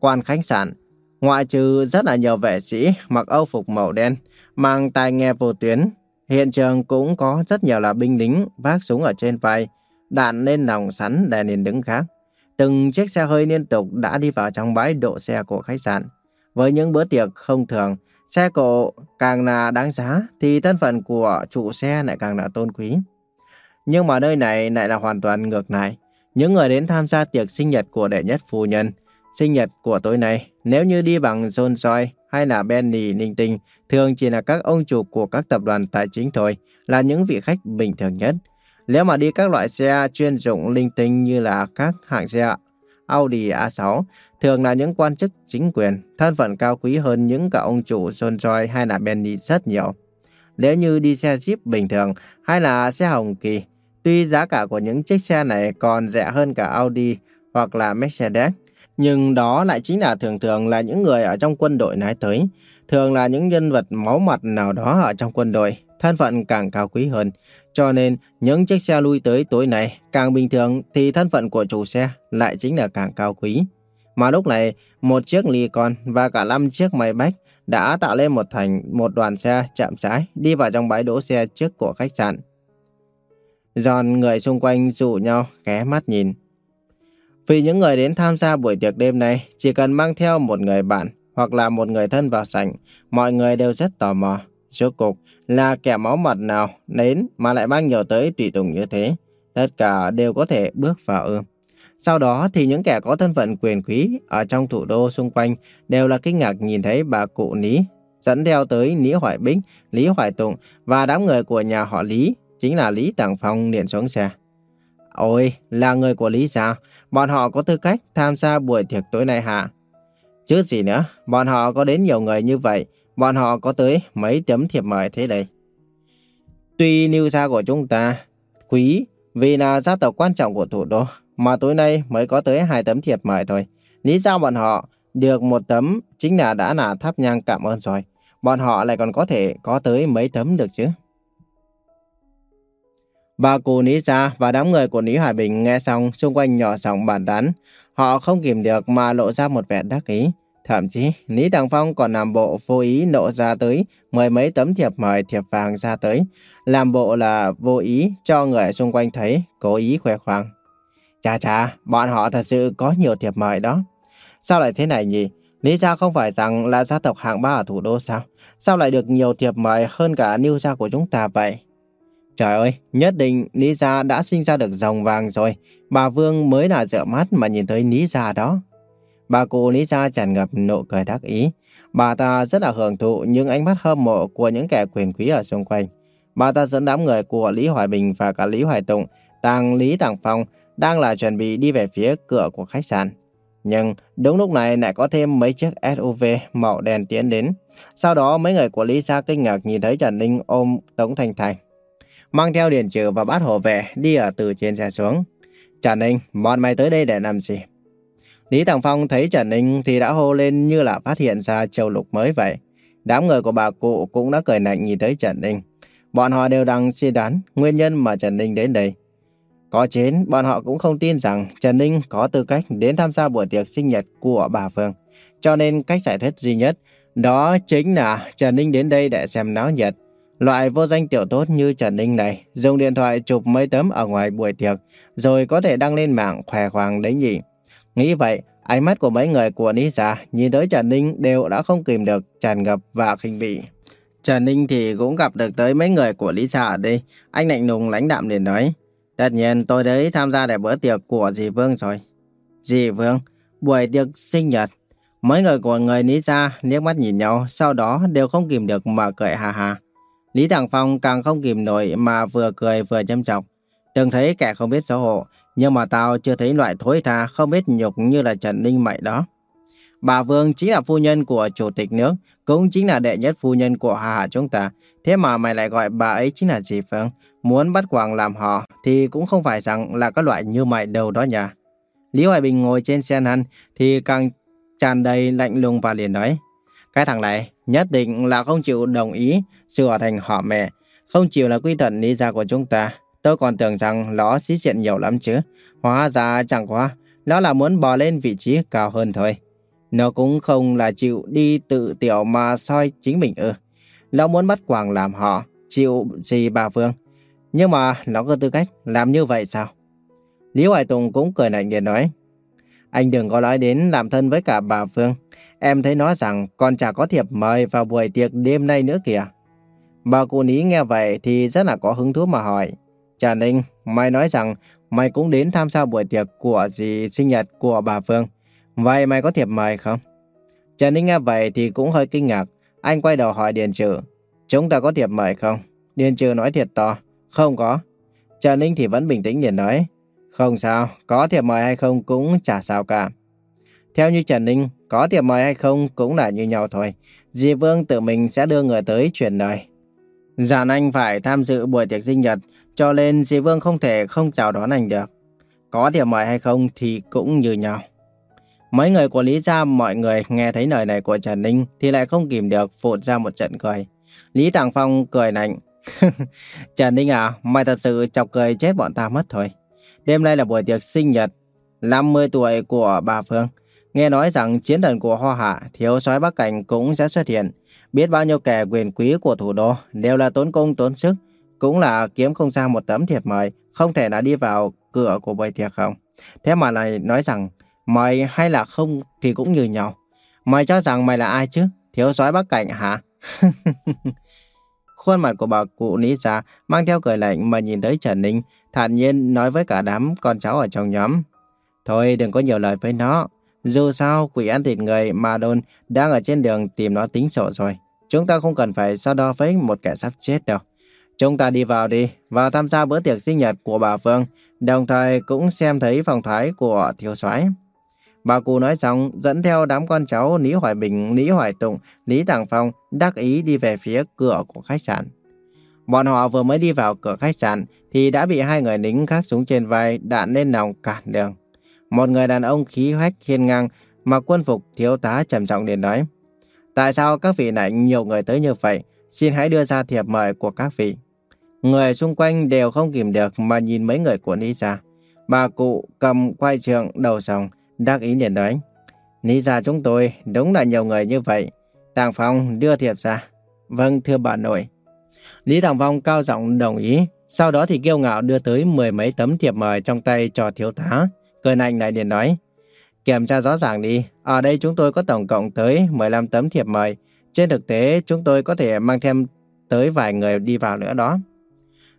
quan khách sạn. Ngoại trừ rất là nhiều vệ sĩ mặc âu phục màu đen, mang tai nghe vô tuyến. Hiện trường cũng có rất nhiều là binh lính vác súng ở trên vai, đạn lên nòng sắn để nền đứng khác. Từng chiếc xe hơi liên tục đã đi vào trong bãi độ xe của khách sạn. Với những bữa tiệc không thường, xe cộ càng là đáng giá thì thân phận của chủ xe lại càng là tôn quý. Nhưng mà nơi này lại là hoàn toàn ngược lại. Những người đến tham gia tiệc sinh nhật của đệ nhất phu nhân Sinh nhật của tối nay, nếu như đi bằng John Joy hay là Benny Ninh Tinh, thường chỉ là các ông chủ của các tập đoàn tài chính thôi, là những vị khách bình thường nhất. Nếu mà đi các loại xe chuyên dụng linh tinh như là các hãng xe Audi A6, thường là những quan chức chính quyền, thân phận cao quý hơn những cả ông chủ John Joy hay là Benny rất nhiều. Nếu như đi xe Jeep bình thường hay là xe Hồng Kỳ, tuy giá cả của những chiếc xe này còn rẻ hơn cả Audi hoặc là Mercedes, nhưng đó lại chính là thường thường là những người ở trong quân đội nói tới. Thường là những nhân vật máu mặt nào đó ở trong quân đội, thân phận càng cao quý hơn. Cho nên, những chiếc xe lui tới tối này càng bình thường thì thân phận của chủ xe lại chính là càng cao quý. Mà lúc này, một chiếc ly con và cả năm chiếc máy bách đã tạo lên một thành một đoàn xe chạm trái đi vào trong bãi đỗ xe trước của khách sạn. Giòn người xung quanh dụ nhau ghé mắt nhìn. Vì những người đến tham gia buổi tiệc đêm này chỉ cần mang theo một người bạn hoặc là một người thân vào sảnh, mọi người đều rất tò mò. Rốt cục là kẻ máu mật nào đến mà lại mang nhiều tới tùy tùng như thế. Tất cả đều có thể bước vào ư. Sau đó thì những kẻ có thân phận quyền quý ở trong thủ đô xung quanh đều là kinh ngạc nhìn thấy bà cụ Lý dẫn theo tới Lý Hoài Bích, Lý Hoài tùng và đám người của nhà họ Lý, chính là Lý Tàng Phong liền xuống xe. Ôi, là người của Lý sao? Bọn họ có tư cách tham gia buổi tiệc tối nay hả? Chứ gì nữa, bọn họ có đến nhiều người như vậy, bọn họ có tới mấy tấm thiệp mời thế đây. Tuy New gia của chúng ta quý vì là gia tộc quan trọng của thủ đô, mà tối nay mới có tới hai tấm thiệp mời thôi. Lý do bọn họ được một tấm chính là đã là thắp nhang cảm ơn rồi. Bọn họ lại còn có thể có tới mấy tấm được chứ. Bà cụ Lý Gia và đám người của Lý Hải Bình nghe xong xung quanh nhỏ giọng bàn tán. Họ không kìm được mà lộ ra một vẻ đắc ý. Thậm chí, Lý Tàng Phong còn làm bộ vô ý nộ ra tới mười mấy tấm thiệp mời thiệp vàng ra tới. Làm bộ là vô ý cho người xung quanh thấy, cố ý khoe khoang. Chà chà, bọn họ thật sự có nhiều thiệp mời đó. Sao lại thế này nhỉ? Lý gia không phải rằng là gia tộc hạng ba ở thủ đô sao? Sao lại được nhiều thiệp mời hơn cả Niu gia của chúng ta vậy? Trời ơi, nhất định Lý Gia đã sinh ra được dòng vàng rồi. Bà Vương mới là dựa mắt mà nhìn thấy Lý Gia đó. Bà cụ Lý Gia tràn ngập nụ cười đắc ý. Bà ta rất là hưởng thụ những ánh mắt hâm mộ của những kẻ quyền quý ở xung quanh. bà ta dẫn đám người của Lý Hoài Bình và cả Lý Hoài Tụng, tàng Lý Tàng Phong đang là chuẩn bị đi về phía cửa của khách sạn. Nhưng đúng lúc này lại có thêm mấy chiếc SUV màu đen tiến đến. Sau đó mấy người của Lý Gia kinh ngạc nhìn thấy Trần Ninh ôm Tống thành Thành. Mang theo điện trừ và bát hộ vệ đi ở từ trên xe xuống. Trần Ninh, bọn mày tới đây để làm gì? Lý Tàng Phong thấy Trần Ninh thì đã hô lên như là phát hiện ra châu lục mới vậy. Đám người của bà cụ cũng đã cười lạnh nhìn tới Trần Ninh. Bọn họ đều đang suy đoán nguyên nhân mà Trần Ninh đến đây. Có chết, bọn họ cũng không tin rằng Trần Ninh có tư cách đến tham gia buổi tiệc sinh nhật của bà Phương. Cho nên cách giải thích duy nhất đó chính là Trần Ninh đến đây để xem náo nhiệt. Loại vô danh tiểu tốt như Trần Ninh này dùng điện thoại chụp mấy tấm ở ngoài buổi tiệc rồi có thể đăng lên mạng khỏe khoàng đấy nhỉ. Nghĩ vậy, ánh mắt của mấy người của Nisa nhìn tới Trần Ninh đều đã không kìm được tràn ngập và khinh bỉ. Trần Ninh thì cũng gặp được tới mấy người của Lisa ở đây. Anh lạnh lùng lãnh đạm liền nói. Tất nhiên tôi đấy tham gia để bữa tiệc của dì Vương rồi. Dì Vương, buổi tiệc sinh nhật. Mấy người của người Lý Gia liếc mắt nhìn nhau, sau đó đều không kìm được mà cười hà hà. Lý Thẳng Phong càng không kìm nổi mà vừa cười vừa châm chọc. Từng thấy kẻ không biết xấu hổ, nhưng mà tao chưa thấy loại thối tha không biết nhục như là Trần Ninh Mậy đó. Bà Vương chính là phu nhân của chủ tịch nước, cũng chính là đệ nhất phu nhân của Hà Hà chúng ta. Thế mà mày lại gọi bà ấy chính là gì? Phương. Muốn bắt quàng làm họ thì cũng không phải rằng là các loại như mày đâu đó nhỉ. Lý Hoài Bình ngồi trên xe lăn thì càng tràn đầy lạnh lùng và liền nói. Cái thằng này nhất định là không chịu đồng ý sửa thành họ mẹ, không chịu là quy thuận lý gia của chúng ta. Tôi còn tưởng rằng nó xí diện nhiều lắm chứ. Hóa ra chẳng qua, nó là muốn bò lên vị trí cao hơn thôi. Nó cũng không là chịu đi tự tiểu mà soi chính mình ư. Nó muốn bắt quàng làm họ, chịu gì bà Phương. Nhưng mà nó có tư cách làm như vậy sao? Lý Hoài Tùng cũng cười lạnh để nói. Anh đừng có nói đến làm thân với cả bà Phương. Em thấy nói rằng còn chả có thiệp mời vào buổi tiệc đêm nay nữa kìa. Bà cụ ní nghe vậy thì rất là có hứng thú mà hỏi. Trà Ninh, mày nói rằng mày cũng đến tham gia buổi tiệc của dì sinh nhật của bà Phương. Vậy mày có thiệp mời không? Trần Ninh nghe vậy thì cũng hơi kinh ngạc. Anh quay đầu hỏi Điền Trừ. Chúng ta có thiệp mời không? Điền Trừ nói thiệt to. Không có. Trần Ninh thì vẫn bình tĩnh liền nói. Không sao, có thiệp mời hay không cũng chả sao cả. Theo như Trần Ninh, có thiệp mời hay không cũng là như nhau thôi. Dì Vương tự mình sẽ đưa người tới truyền lời. Giản anh phải tham dự buổi tiệc sinh nhật, cho nên dì Vương không thể không chào đón anh được. Có thiệp mời hay không thì cũng như nhau. Mấy người của Lý Gia mọi người nghe thấy lời này của Trần Ninh thì lại không kìm được phụt ra một trận cười. Lý Tàng Phong cười lạnh. Trần Ninh à, mày thật sự chọc cười chết bọn ta mất thôi. Đêm nay là buổi tiệc sinh nhật 50 tuổi của bà Phương. Nghe nói rằng chiến thần của Hoa Hạ, thiếu soái Bắc Cảnh cũng sẽ xuất hiện. Biết bao nhiêu kẻ quyền quý của thủ đô đều là tốn công tốn sức. Cũng là kiếm không ra một tấm thiệp mời, không thể đã đi vào cửa của buổi tiệc không. Thế mà này nói rằng mày hay là không thì cũng như nhau. Mày cho rằng mày là ai chứ? Thiếu soái Bắc Cảnh hả? Khuôn mặt của bà cụ Lý Gia mang theo cười lạnh mà nhìn tới Trần Ninh, thản nhiên nói với cả đám con cháu ở trong nhóm. Thôi đừng có nhiều lời với nó. Dù sao, quỷ ăn thịt người mà đồn đang ở trên đường tìm nó tính sổ rồi. Chúng ta không cần phải so đo với một kẻ sắp chết đâu. Chúng ta đi vào đi, và tham gia bữa tiệc sinh nhật của bà Phương, đồng thời cũng xem thấy phòng thái của thiếu soái. Bà cụ nói xong, dẫn theo đám con cháu Lý Hoài Bình, Lý Hoài Tụng, Lý Tàng Phong đắc ý đi về phía cửa của khách sạn. Bọn họ vừa mới đi vào cửa khách sạn thì đã bị hai người lính khác súng trên vai đạn lên nòng cản đường. Một người đàn ông khí hoách hiên ngang, mặc quân phục thiếu tá trầm trọng liền nói. Tại sao các vị lại nhiều người tới như vậy? Xin hãy đưa ra thiệp mời của các vị. Người xung quanh đều không kìm được mà nhìn mấy người của Ni Gia. Bà cụ cầm quay trường đầu sòng, đắc ý liền nói. Ni Gia chúng tôi đúng là nhiều người như vậy. Tàng Phong đưa thiệp ra. Vâng thưa bà nội. Lý Tàng Phong cao giọng đồng ý. Sau đó thì kiêu ngạo đưa tới mười mấy tấm thiệp mời trong tay cho thiếu tá. Cười Anh lại liền nói. Kiểm tra rõ ràng đi. Ở đây chúng tôi có tổng cộng tới 15 tấm thiệp mời. Trên thực tế chúng tôi có thể mang thêm tới vài người đi vào nữa đó.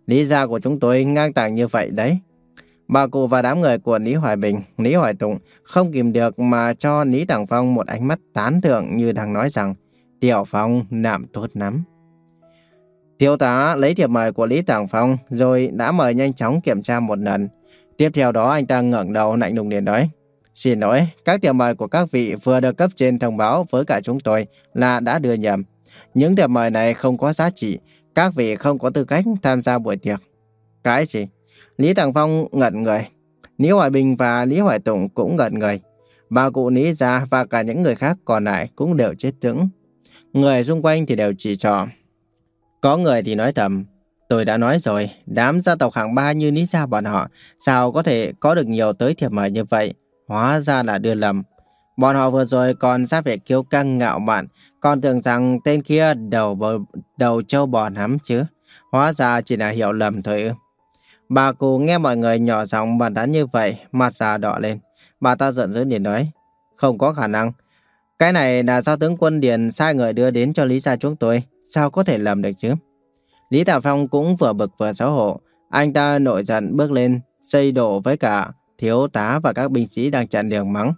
Lý gia của chúng tôi ngang tàng như vậy đấy. Bà cụ và đám người của Lý Hoài Bình, Lý Hoài Tụng không kìm được mà cho Lý Tàng Phong một ánh mắt tán thưởng như đang nói rằng Tiểu Phong làm tốt lắm. Thiếu tá lấy thiệp mời của Lý Tàng Phong rồi đã mời nhanh chóng kiểm tra một lần. Tiếp theo đó anh ta ngẩng đầu lạnh lùng liền nói. Xin lỗi, các tiệm mời của các vị vừa được cấp trên thông báo với cả chúng tôi là đã đưa nhầm. Những tiệm mời này không có giá trị, các vị không có tư cách tham gia buổi tiệc. Cái gì? Lý Tàng Phong ngẩn người. Lý Hoài Bình và Lý Hoài Tùng cũng ngẩn người. Bà cụ Lý Gia và cả những người khác còn lại cũng đều chết tứng. Người xung quanh thì đều chỉ trò. Có người thì nói thầm, tôi đã nói rồi, đám gia tộc hạng ba như Lý Gia bọn họ, sao có thể có được nhiều tới thiệp mời như vậy? Hóa ra là đưa lầm. Bọn họ vừa rồi còn ra vẻ kiêu căng ngạo mạn, còn tưởng rằng tên kia đầu bò, đầu châu bò nắm chứ. Hóa ra chỉ là hiểu lầm thôi ư. Bà cụ nghe mọi người nhỏ giọng bàn tán như vậy, mặt già đỏ lên. Bà ta giận dữ liền nói, không có khả năng. Cái này là do tướng quân Điền sai người đưa đến cho Lý gia chúng tôi, sao có thể lầm được chứ? Lý Tạ Phong cũng vừa bực vừa xấu hổ. Anh ta nổi giận bước lên, xây đổ với cả thiếu tá và các binh sĩ đang chặn đường mắng.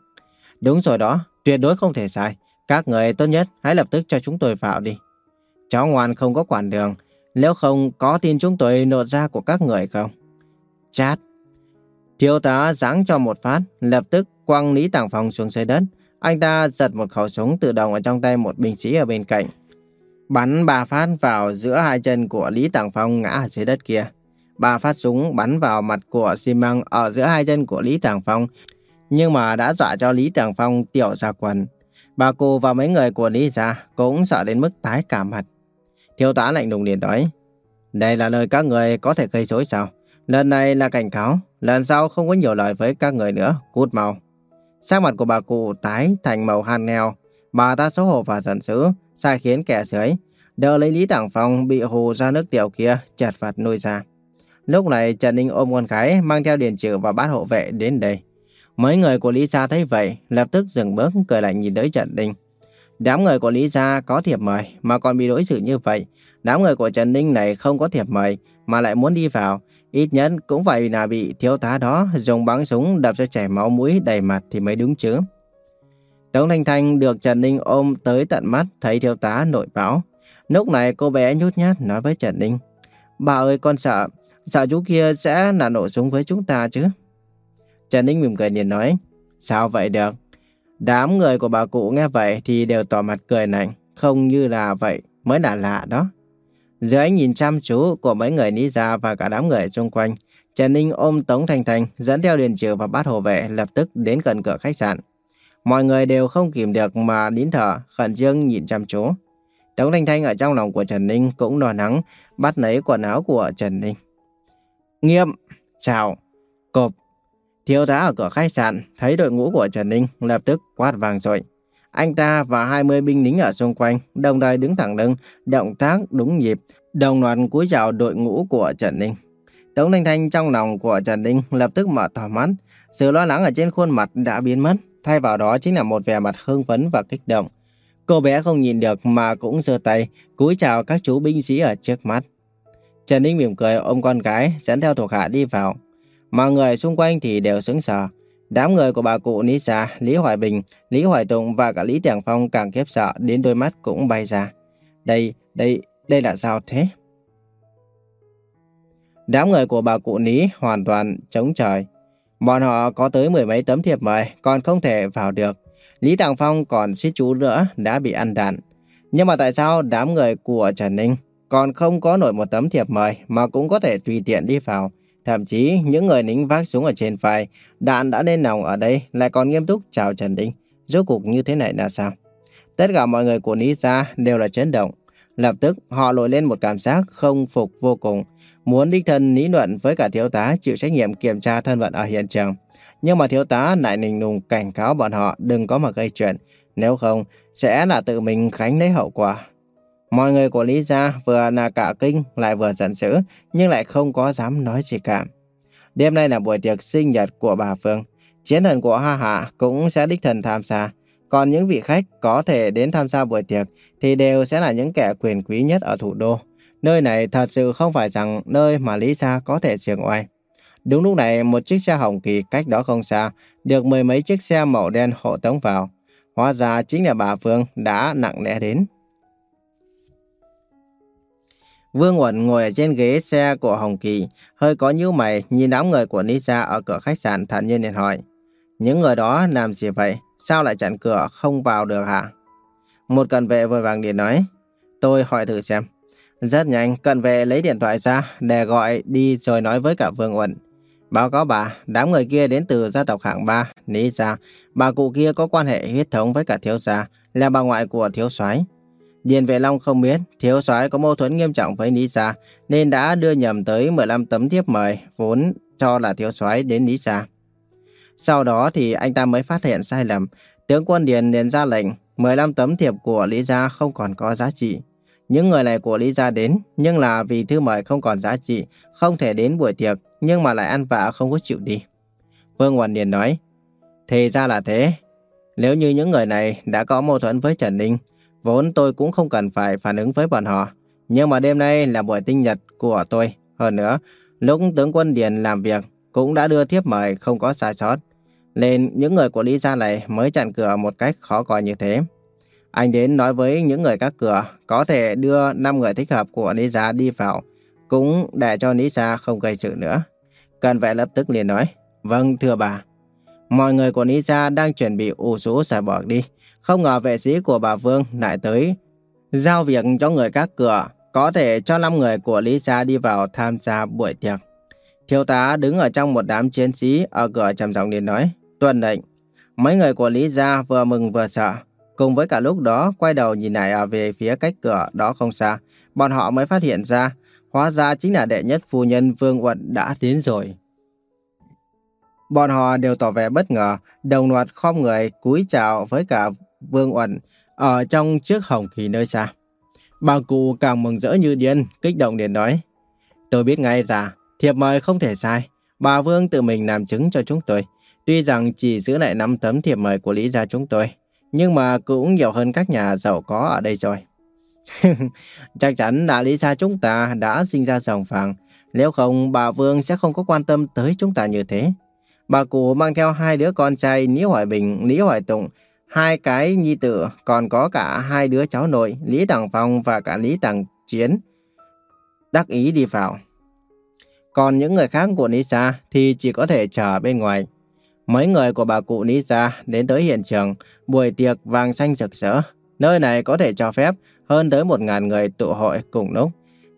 Đúng rồi đó, tuyệt đối không thể sai. Các người tốt nhất hãy lập tức cho chúng tôi vào đi. Cháu ngoan không có quản đường, nếu không có tin chúng tôi nộp ra của các người không? Chát. Thiếu tá giáng cho một phát, lập tức quăng Lý Tàng Phong xuống dưới đất. Anh ta giật một khẩu súng tự động ở trong tay một binh sĩ ở bên cạnh. Bắn ba phát vào giữa hai chân của Lý Tàng Phong ngã ở dưới đất kia. Ba phát súng bắn vào mặt của xi măng ở giữa hai chân của Lý Tàng Phong. Nhưng mà đã dọa cho Lý Tàng Phong tiểu ra quần. Bà cô và mấy người của Lý gia cũng sợ đến mức tái cả mặt. Thiếu tá lạnh lùng liền nói. Đây là lời các người có thể gây rối sao? Lần này là cảnh cáo, lần sau không có nhiều lời với các người nữa, cút mau. Sắc mặt của bà cụ tái thành màu han neo, bà ta xấu hổ và giận dữ, sai khiến kẻ dưới, đỡ lấy Lý Tảng Phong bị hù ra nước tiểu kia, chật vật nuôi ra. Lúc này Trần Ninh ôm con gái mang theo điền trừ và bát hộ vệ đến đây. Mấy người của Lý Gia thấy vậy, lập tức dừng bước cười lạnh nhìn tới Trần Ninh. Đám người của Lý Gia có thiệp mời mà còn bị đối xử như vậy. Đám người của Trần Ninh này không có thiệp mời mà lại muốn đi vào. Ít nhất cũng phải là bị thiếu tá đó dùng bắn súng đập cho chảy máu mũi đầy mặt thì mới đúng chứ. Tống Thanh Thanh được Trần Ninh ôm tới tận mắt thấy thiếu tá nội báo. Lúc này cô bé nhút nhát nói với Trần Ninh. Bà ơi con sợ, sợ chú kia sẽ là nổ súng với chúng ta chứ. Trần Ninh mỉm cười liền nói. Sao vậy được? Đám người của bà cụ nghe vậy thì đều tỏ mặt cười lạnh, không như là vậy mới là lạ đó. Dưới ánh nhìn chăm chú của mấy người ní ra và cả đám người xung quanh, Trần Ninh ôm Tống Thanh Thanh dẫn theo Điền Trừ và bát hồ vệ lập tức đến gần cửa khách sạn. Mọi người đều không kìm được mà nín thở, khẩn trương nhìn chăm chú. Tống Thanh Thanh ở trong lòng của Trần Ninh cũng lo nắng bắt lấy quần áo của Trần Ninh. Nghiêm, chào, cộp. Thiếu tá ở cửa khách sạn thấy đội ngũ của Trần Ninh lập tức quát vàng rồi. Anh ta và 20 binh lính ở xung quanh đồng thời đứng thẳng lưng, động tác đúng nhịp, đồng loạt cúi chào đội ngũ của Trần Ninh. Tống Thanh Thanh trong lòng của Trần Ninh lập tức mở to mắt, sự lo lắng ở trên khuôn mặt đã biến mất, thay vào đó chính là một vẻ mặt hưng phấn và kích động. Cô bé không nhìn được mà cũng giơ tay, cúi chào các chú binh sĩ ở trước mắt. Trần Ninh mỉm cười ôm con gái, dẫn theo thuộc hạ đi vào. Mà người xung quanh thì đều sững sờ. Đám người của bà cụ Lý Gia, Lý Hoài Bình, Lý Hoài Tùng và cả Lý Tiàng Phong càng khiếp sợ đến đôi mắt cũng bay ra. Đây, đây, đây là sao thế? Đám người của bà cụ Lý hoàn toàn chống trời. Bọn họ có tới mười mấy tấm thiệp mời còn không thể vào được. Lý Tàng Phong còn suýt chú nữa đã bị ăn đạn. Nhưng mà tại sao đám người của Trần Ninh còn không có nổi một tấm thiệp mời mà cũng có thể tùy tiện đi vào? Thậm chí những người lính vác súng ở trên vai, đạn đã lên nòng ở đây lại còn nghiêm túc chào Trần Ninh. Rốt cuộc như thế này là sao? Tất cả mọi người của Lý Gia đều là chấn động. Lập tức họ nổi lên một cảm giác không phục vô cùng, muốn đích thân lý luận với cả thiếu tá chịu trách nhiệm kiểm tra thân phận ở hiện trường. Nhưng mà thiếu tá lại nình nùng cảnh cáo bọn họ đừng có mà gây chuyện, nếu không sẽ là tự mình khánh lấy hậu quả. Mọi người của Lý Gia vừa là cả kinh lại vừa giận dữ, nhưng lại không có dám nói gì cả. Đêm nay là buổi tiệc sinh nhật của bà Phương. Chiến thần của Ha Hạ cũng sẽ đích thần tham gia. Còn những vị khách có thể đến tham gia buổi tiệc thì đều sẽ là những kẻ quyền quý nhất ở thủ đô. Nơi này thật sự không phải rằng nơi mà Lý Gia có thể trường oai. Đúng lúc này, một chiếc xe hồng kỳ cách đó không xa, được mười mấy chiếc xe màu đen hộ tống vào. Hóa ra chính là bà Phương đã nặng nề đến. Vương Uẩn ngồi ở trên ghế xe của Hồng Kỳ, hơi có nhíu mày nhìn đám người của Lisa ở cửa khách sạn thản nhiên liền hỏi. Những người đó làm gì vậy? Sao lại chặn cửa không vào được hả? Một cận vệ vội vàng điện nói. Tôi hỏi thử xem. Rất nhanh, cận vệ lấy điện thoại ra để gọi đi rồi nói với cả Vương Uẩn. Báo cáo bà, đám người kia đến từ gia tộc hạng ba Lý gia. Bà cụ kia có quan hệ huyết thống với cả thiếu gia, là bà ngoại của thiếu soái. Điền Vệ Long không biết thiếu soái có mâu thuẫn nghiêm trọng với Lý gia, nên đã đưa nhầm tới 15 tấm thiếp mời vốn cho là thiếu soái đến Lý gia. Sau đó thì anh ta mới phát hiện sai lầm, tướng quân Điền liền ra lệnh 15 tấm thiệp của Lý gia không còn có giá trị. Những người này của Lý gia đến, nhưng là vì thư mời không còn giá trị, không thể đến buổi tiệc, nhưng mà lại ăn vạ không có chịu đi. Vương Hoàn Điền nói, thì ra là thế. Nếu như những người này đã có mâu thuẫn với Trần Ninh, vốn tôi cũng không cần phải phản ứng với bọn họ. Nhưng mà đêm nay là buổi tinh nhật của tôi. Hơn nữa, lúc tướng quân Điền làm việc cũng đã đưa thiếp mời không có sai sót. Nên những người của Lý Gia này mới chặn cửa một cách khó coi như thế. Anh đến nói với những người các cửa có thể đưa 5 người thích hợp của Lý Gia đi vào, cũng để cho Lý Gia không gây sự nữa. Cần vệ lập tức liền nói, vâng thưa bà. Mọi người của Lý Gia đang chuẩn bị ủ rũ xài bỏ đi. Không ngờ vệ sĩ của bà Vương lại tới giao việc cho người các cửa, có thể cho 5 người của Lý Gia đi vào tham gia buổi tiệc. Thiếu tá đứng ở trong một đám chiến sĩ ở cửa trầm giọng liền nói, tuần lệnh. Mấy người của Lý Gia vừa mừng vừa sợ, cùng với cả lúc đó quay đầu nhìn lại ở về phía cách cửa đó không xa, bọn họ mới phát hiện ra, hóa ra chính là đệ nhất phu nhân Vương Uẩn đã đến rồi. Bọn họ đều tỏ vẻ bất ngờ, đồng loạt khom người cúi chào với cả Vương Uẩn ở trong chiếc hồng kỳ nơi xa. Bà cụ càng mừng rỡ như điên, kích động để nói. Tôi biết ngay ra, thiệp mời không thể sai. Bà Vương tự mình làm chứng cho chúng tôi. Tuy rằng chỉ giữ lại 5 tấm thiệp mời của Lý gia chúng tôi, nhưng mà cũng nhiều hơn các nhà giàu có ở đây rồi. Chắc chắn là Lý gia chúng ta đã sinh ra dòng vàng. Nếu không, bà Vương sẽ không có quan tâm tới chúng ta như thế. Bà cụ mang theo hai đứa con trai Lý Hoài Bình, Lý Hoài Tụng, hai cái nhi tử, còn có cả hai đứa cháu nội, Lý Tàng Phong và cả Lý Tàng Chiến. Đắc ý đi vào. Còn những người khác của Nisa thì chỉ có thể chờ bên ngoài. Mấy người của bà cụ Nisa đến tới hiện trường, buổi tiệc vàng xanh rực rỡ. Nơi này có thể cho phép hơn tới một ngàn người tụ hội cùng lúc.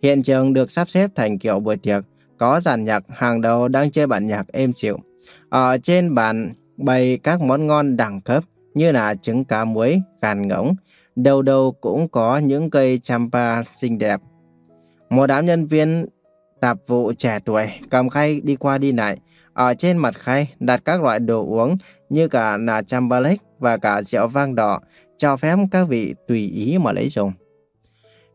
Hiện trường được sắp xếp thành kiểu buổi tiệc, có dàn nhạc hàng đầu đang chơi bản nhạc êm dịu. Ở trên bàn bày các món ngon đẳng cấp như là trứng cá muối, gàn ngỗng, đầu đầu cũng có những cây champa xinh đẹp. Một đám nhân viên tạp vụ trẻ tuổi cầm khay đi qua đi lại. Ở trên mặt khay đặt các loại đồ uống như cả nà chamberlain và cả rượu vang đỏ, cho phép các vị tùy ý mà lấy dùng.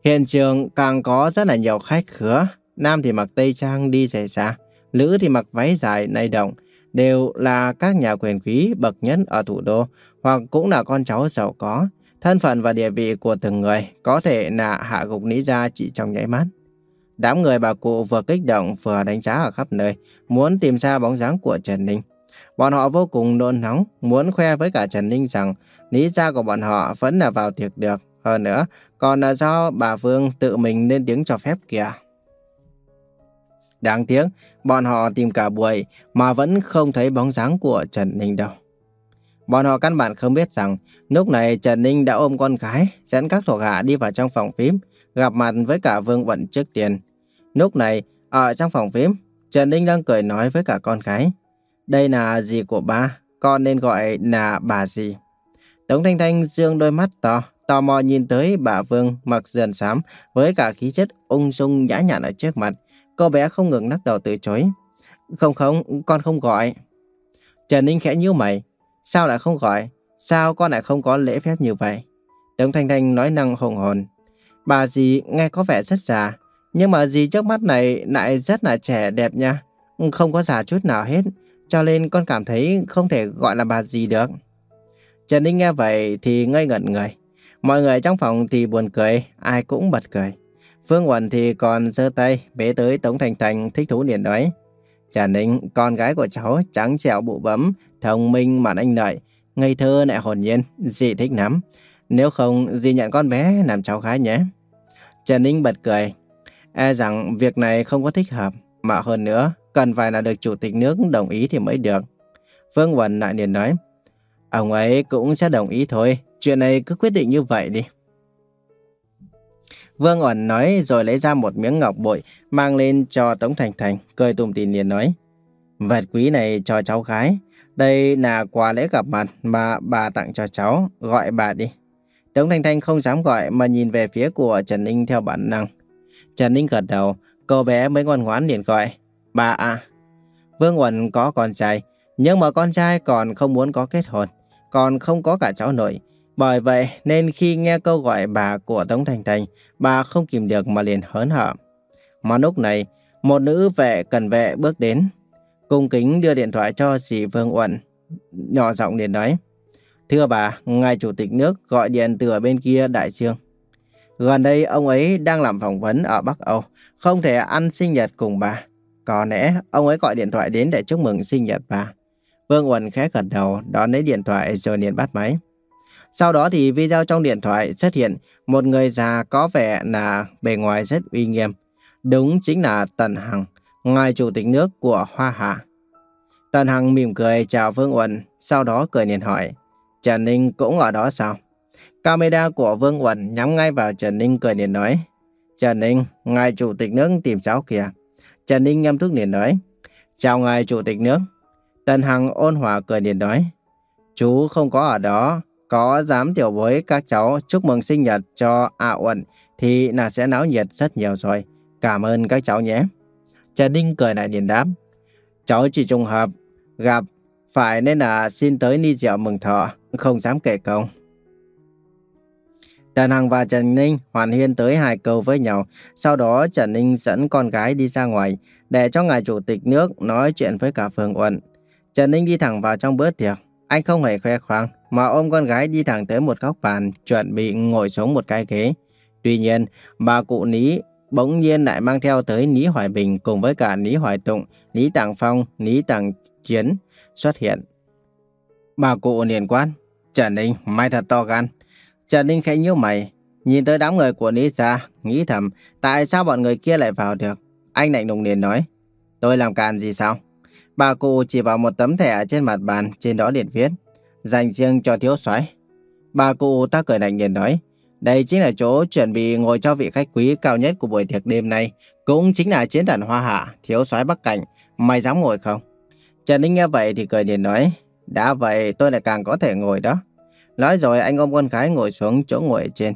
Hiện trường càng có rất là nhiều khách khứa, nam thì mặc tây trang đi giày xa, nữ thì mặc váy dài nay động, đều là các nhà quyền quý bậc nhất ở thủ đô, hoặc cũng là con cháu giàu có. Thân phận và địa vị của từng người có thể là hạ gục lý gia chỉ trong nháy mắt. Đám người bà cụ vừa kích động vừa đánh giá ở khắp nơi, muốn tìm ra bóng dáng của Trần Ninh. Bọn họ vô cùng nôn nóng, muốn khoe với cả Trần Ninh rằng lý do của bọn họ vẫn là vào tiệc được. Hơn nữa, còn là do bà Vương tự mình lên tiếng cho phép kìa. Đáng tiếc, bọn họ tìm cả buổi mà vẫn không thấy bóng dáng của Trần Ninh đâu. Bọn họ căn bản không biết rằng lúc này Trần Ninh đã ôm con gái, dẫn các thuộc hạ đi vào trong phòng phím, gặp mặt với cả Vương Vận trước tiên. Lúc này, ở trong phòng phím, Trần Ninh đang cười nói với cả con gái. Đây là gì của ba, con nên gọi là bà gì. Tống Thanh Thanh dương đôi mắt to, tò mò nhìn tới bà Vương mặc dần xám với cả khí chất ung dung nhã nhặn ở trước mặt. Cô bé không ngừng lắc đầu từ chối. Không không, con không gọi. Trần Ninh khẽ nhíu mày. Sao lại không gọi? Sao con lại không có lễ phép như vậy? Tống Thanh Thanh nói năng hùng hồn. Bà dì nghe có vẻ rất già, nhưng mà dì trước mắt này lại rất là trẻ đẹp nha. Không có già chút nào hết, cho nên con cảm thấy không thể gọi là bà dì được. Trần Ninh nghe vậy thì ngây ngẩn người. Mọi người trong phòng thì buồn cười, ai cũng bật cười. Phương Uẩn thì còn giơ tay bế tới Tống Thành Thành thích thú liền nói. Trần Ninh, con gái của cháu trắng trẻo bụ bấm, thông minh mà anh đợi, ngây thơ lại hồn nhiên, dì thích lắm. Nếu không, dì nhận con bé làm cháu gái nhé. Trần Ninh bật cười. E rằng việc này không có thích hợp, mà hơn nữa, cần phải là được chủ tịch nước đồng ý thì mới được. Vương Quẩn lại liền nói, ông ấy cũng sẽ đồng ý thôi, chuyện này cứ quyết định như vậy đi. Vương Uẩn nói rồi lấy ra một miếng ngọc bội mang lên cho Tống Thành Thành, cười tùm tìm liền nói. Vật quý này cho cháu gái, đây là quà lễ gặp mặt mà bà tặng cho cháu, gọi bà đi. Tống Thanh Thanh không dám gọi mà nhìn về phía của Trần Ninh theo bản năng. Trần Ninh gật đầu, cô bé mới ngoan ngoãn liền gọi. Bà à. Vương Uẩn có con trai, nhưng mà con trai còn không muốn có kết hôn, còn không có cả cháu nội. Bởi vậy nên khi nghe câu gọi bà của Tống Thành Thành, bà không kìm được mà liền hớn hở. Mà lúc này, một nữ vệ cần vệ bước đến, cung kính đưa điện thoại cho dì Vương Uẩn, nhỏ giọng liền nói. Thưa bà, ngài chủ tịch nước gọi điện từ ở bên kia đại trương. Gần đây ông ấy đang làm phỏng vấn ở Bắc Âu, không thể ăn sinh nhật cùng bà. Có lẽ ông ấy gọi điện thoại đến để chúc mừng sinh nhật bà. Vương Uẩn khẽ gật đầu, đón lấy điện thoại rồi liền bắt máy. Sau đó thì video trong điện thoại xuất hiện một người già có vẻ là bề ngoài rất uy nghiêm. Đúng chính là Tần Hằng, ngài chủ tịch nước của Hoa Hạ. Tần Hằng mỉm cười chào Vương Uẩn, sau đó cười liền hỏi, Trần Ninh cũng ở đó sao? Camera của Vương Uẩn nhắm ngay vào Trần Ninh cười liền nói, Trần Ninh, ngài chủ tịch nước tìm cháu kìa. Trần Ninh nghiêm túc liền nói, chào ngài chủ tịch nước. Tần Hằng ôn hòa cười liền nói, chú không có ở đó, có dám tiểu bối các cháu chúc mừng sinh nhật cho A Uẩn thì là sẽ náo nhiệt rất nhiều rồi. Cảm ơn các cháu nhé. Trần Ninh cười lại liền đáp. Cháu chỉ trùng hợp, gặp, phải nên là xin tới ni rượu mừng thọ, không dám kể công. Trần Hằng và Trần Ninh hoàn hiên tới hai câu với nhau. Sau đó Trần Ninh dẫn con gái đi ra ngoài để cho ngài chủ tịch nước nói chuyện với cả Phương Uẩn. Trần Ninh đi thẳng vào trong bữa tiệc. Anh không hề khoe khoang, mà ôm con gái đi thẳng tới một góc bàn, chuẩn bị ngồi xuống một cái ghế. Tuy nhiên, bà cụ Ní bỗng nhiên lại mang theo tới Ní Hoài Bình cùng với cả Ní Hoài Tụng, Ní Tàng Phong, Ní Tàng Chiến xuất hiện. Bà cụ liền quát, Trần Ninh, mày thật to gan. Trần Ninh khẽ nhíu mày, nhìn tới đám người của Lý gia, nghĩ thầm, tại sao bọn người kia lại vào được? Anh lạnh lùng liền nói, tôi làm càn gì sao? Bà cụ chỉ vào một tấm thẻ trên mặt bàn, trên đó liền viết, dành riêng cho thiếu soái. Bà cụ ta cười lạnh liền nói, đây chính là chỗ chuẩn bị ngồi cho vị khách quý cao nhất của buổi tiệc đêm nay, cũng chính là chiến thần Hoa Hạ, thiếu soái Bắc Cảnh, mày dám ngồi không? Trần Ninh nghe vậy thì cười liền nói, đã vậy tôi lại càng có thể ngồi đó. Nói rồi anh ôm con gái ngồi xuống chỗ ngồi ở trên.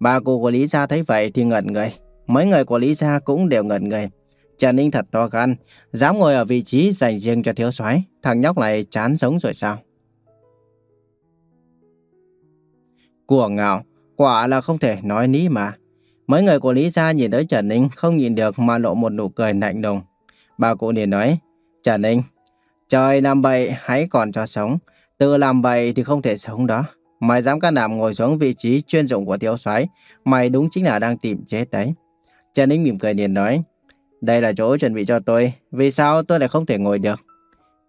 Bà cụ của Lý Gia thấy vậy thì ngẩn người. Mấy người của Lý Gia cũng đều ngẩn người. Trần Ninh thật to gan, dám ngồi ở vị trí dành riêng cho thiếu soái, thằng nhóc này chán sống rồi sao? Của ngạo, quả là không thể nói ní mà. Mấy người của Lý Gia nhìn tới Trần Ninh không nhìn được mà lộ một nụ cười lạnh lùng. Bà cụ liền nói, Trần Ninh, trời làm bậy hãy còn cho sống, tự làm bậy thì không thể sống đó. Mày dám can đảm ngồi xuống vị trí chuyên dụng của thiếu soái, mày đúng chính là đang tìm chết đấy. Trần Ninh mỉm cười liền nói, đây là chỗ chuẩn bị cho tôi, vì sao tôi lại không thể ngồi được?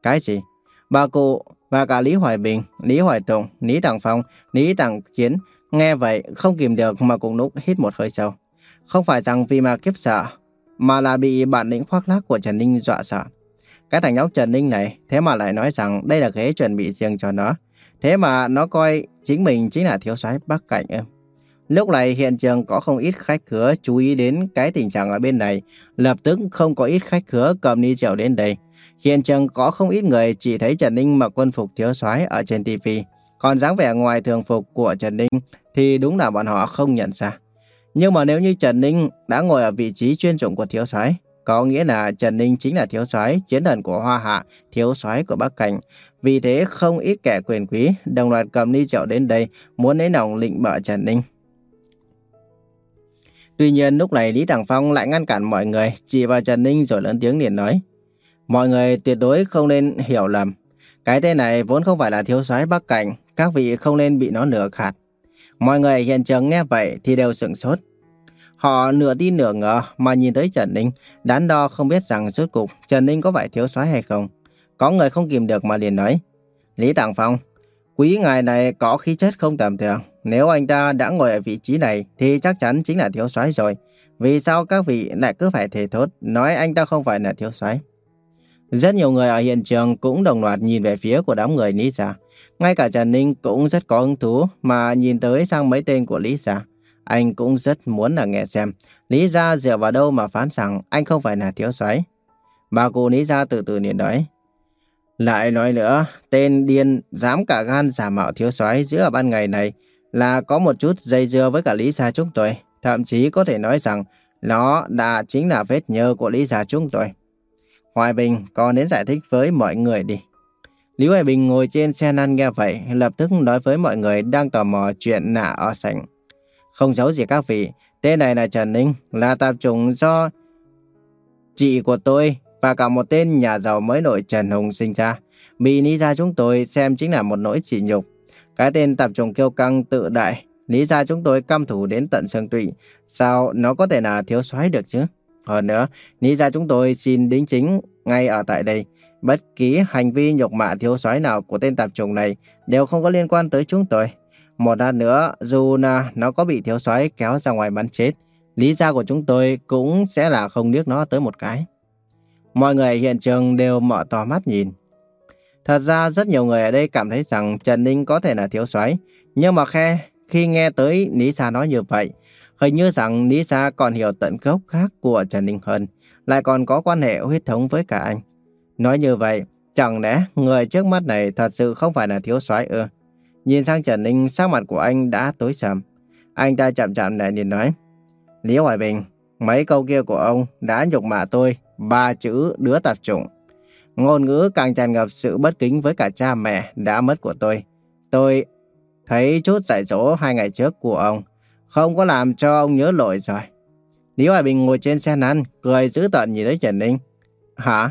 Cái gì? Bà cụ và cả Lý Hoài Bình, Lý Hoài Tùng, Lý Tàng Phong, Lý Tàng Chiến nghe vậy không kìm được mà cùng lúc hít một hơi sâu. Không phải rằng vì mà kiếp sợ, mà là bị bản lĩnh khoác lác của Trần Ninh dọa sợ. Cái thằng nhóc Trần Ninh này thế mà lại nói rằng đây là ghế chuẩn bị riêng cho nó. Thế mà nó coi chính mình chính là thiếu soái Bắc Cảnh em. Lúc này hiện trường có không ít khách khứa chú ý đến cái tình trạng ở bên này, lập tức không có ít khách khứa cầm ni rượu đến đây. Hiện trường có không ít người chỉ thấy Trần Ninh mặc quân phục thiếu soái ở trên TV, còn dáng vẻ ngoài thường phục của Trần Ninh thì đúng là bọn họ không nhận ra. Nhưng mà nếu như Trần Ninh đã ngồi ở vị trí chuyên dụng của thiếu soái, có nghĩa là Trần Ninh chính là thiếu soái, chiến thần của Hoa Hạ, thiếu soái của Bắc Cảnh. Vì thế không ít kẻ quyền quý đồng loạt cầm ly rượu đến đây muốn lấy lòng lịnh bợ Trần Ninh. Tuy nhiên lúc này Lý Tàng Phong lại ngăn cản mọi người, chỉ vào Trần Ninh rồi lớn tiếng liền nói. Mọi người tuyệt đối không nên hiểu lầm. Cái tên này vốn không phải là thiếu soái Bắc Cảnh, các vị không nên bị nó nửa khạt. Mọi người hiện trường nghe vậy thì đều sửng sốt. Họ nửa tin nửa ngờ mà nhìn tới Trần Ninh, đắn đo không biết rằng rốt cục Trần Ninh có phải thiếu soái hay không. Có người không kìm được mà liền nói. Lý Tàng Phong, quý ngài này có khí chất không tầm thường. Nếu anh ta đã ngồi ở vị trí này thì chắc chắn chính là thiếu soái rồi. Vì sao các vị lại cứ phải thề thốt nói anh ta không phải là thiếu soái? Rất nhiều người ở hiện trường cũng đồng loạt nhìn về phía của đám người Lý Gia. Ngay cả Trần Ninh cũng rất có hứng thú mà nhìn tới sang mấy tên của Lý Gia. Anh cũng rất muốn là nghe xem Lý Gia dựa vào đâu mà phán rằng anh không phải là thiếu soái. Bà cụ Lý Gia từ từ liền nói. Lại nói nữa, tên điên dám cả gan giả mạo thiếu soái giữa ban ngày này là có một chút dây dưa với cả Lý Gia chúng tôi. Thậm chí có thể nói rằng nó đã chính là vết nhơ của Lý Gia chúng tôi. Hoài Bình còn đến giải thích với mọi người đi. Lý Hoài Bình ngồi trên xe lăn nghe vậy, lập tức nói với mọi người đang tò mò chuyện nạ ở sảnh. Không giấu gì các vị, tên này là Trần Ninh, là tạp chủng do chị của tôi và cả một tên nhà giàu mới nổi Trần Hùng sinh ra. Bị Lý gia chúng tôi xem chính là một nỗi chỉ nhục. Cái tên tạp trung kiêu căng tự đại, Lý gia chúng tôi căm thủ đến tận xương tụy. Sao nó có thể là thiếu soái được chứ? Hơn nữa, Lý gia chúng tôi xin đính chính ngay ở tại đây. Bất kỳ hành vi nhục mạ thiếu soái nào của tên tạp trùng này đều không có liên quan tới chúng tôi. Một lần nữa, dù là nó có bị thiếu soái kéo ra ngoài bắn chết, lý gia của chúng tôi cũng sẽ là không liếc nó tới một cái. Mọi người hiện trường đều mở to mắt nhìn. Thật ra rất nhiều người ở đây cảm thấy rằng Trần Ninh có thể là thiếu soái, nhưng mà khe khi nghe tới Lý Sa nói như vậy, hình như rằng Lý Sa còn hiểu tận gốc khác của Trần Ninh hơn, lại còn có quan hệ huyết thống với cả anh. Nói như vậy, chẳng lẽ người trước mắt này thật sự không phải là thiếu soái ư? Nhìn sang Trần Ninh, sắc mặt của anh đã tối sầm. Anh ta chậm chậm lại nhìn nói, Lý Hoài Bình, mấy câu kia của ông đã nhục mạ tôi, ba chữ đứa tạp chủng. Ngôn ngữ càng tràn ngập sự bất kính với cả cha mẹ đã mất của tôi. Tôi thấy chút dạy dỗ hai ngày trước của ông, không có làm cho ông nhớ lỗi rồi. Lý Hoài Bình ngồi trên xe năn, cười dữ tợn nhìn tới Trần Ninh. Hả?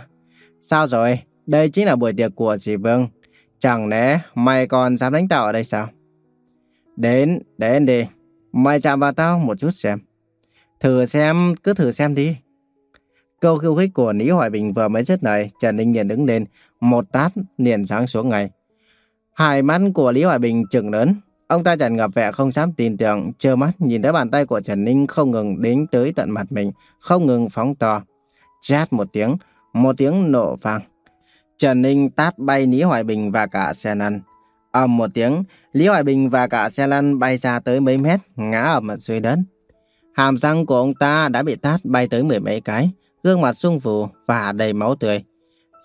Sao rồi? Đây chính là buổi tiệc của dì Vương. Chẳng lẽ mày còn dám đánh tao ở đây sao? Đến, đến đi. Mày chạm vào tao một chút xem. Thử xem, cứ thử xem đi. Câu khiêu khích của Lý Hoài Bình vừa mới dứt lời, Trần Ninh liền đứng lên, một tát liền sáng xuống ngay. Hai mắt của Lý Hoài Bình trừng lớn, ông ta tràn ngập vẻ không dám tin tưởng, trơ mắt nhìn thấy bàn tay của Trần Ninh không ngừng đến tới tận mặt mình, không ngừng phóng to. Chát một tiếng, một tiếng nổ vang. Trần Ninh tát bay Lý Hoài Bình và cả xe lăn. ầm một tiếng, Lý Hoài Bình và cả xe lăn bay ra tới mấy mét, ngã ở mặt dưới đất. Hàm răng của ông ta đã bị tát bay tới mười mấy cái, gương mặt sung phù và đầy máu tươi.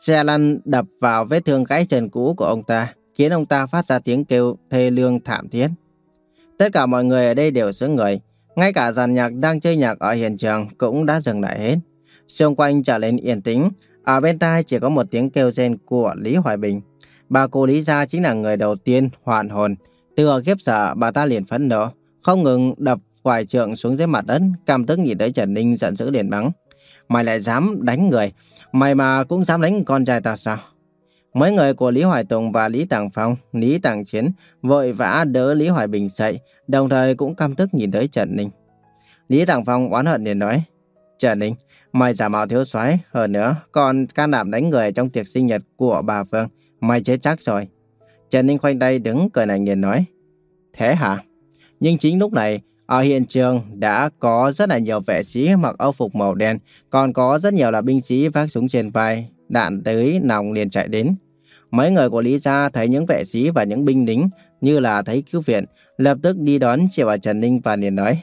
Xe lăn đập vào vết thương gãy chân cũ của ông ta, khiến ông ta phát ra tiếng kêu thê lương thảm thiết. Tất cả mọi người ở đây đều sững người, ngay cả dàn nhạc đang chơi nhạc ở hiện trường cũng đã dừng lại hết. Xung quanh trở nên yên tĩnh, ở bên tai chỉ có một tiếng kêu rên của Lý Hoài Bình. Bà cô Lý Gia chính là người đầu tiên hoàn hồn. Từ ở khiếp sợ, bà ta liền phẫn nộ, không ngừng đập quài trượng xuống dưới mặt đất, cảm tức nhìn tới Trần Ninh giận dữ liền mắng. Mày lại dám đánh người, mày mà cũng dám đánh con trai tao sao? Mấy người của Lý Hoài Tùng và Lý Tàng Phong, Lý Tàng Chiến vội vã đỡ Lý Hoài Bình dậy, đồng thời cũng căm tức nhìn tới Trần Ninh. Lý Tàng Phong oán hận liền nói, Trần Ninh, Mày giả mạo thiếu soái hơn nữa, còn can đảm đánh người trong tiệc sinh nhật của bà Phương. Mày chết chắc rồi. Trần Ninh khoanh tay đứng cười lạnh liền nói. Thế hả? Nhưng chính lúc này, ở hiện trường đã có rất là nhiều vệ sĩ mặc âu phục màu đen, còn có rất nhiều là binh sĩ vác súng trên vai, đạn tới nòng liền chạy đến. Mấy người của Lý Gia thấy những vệ sĩ và những binh lính như là thấy cứu viện, lập tức đi đón Triệu và Trần Ninh và liền nói.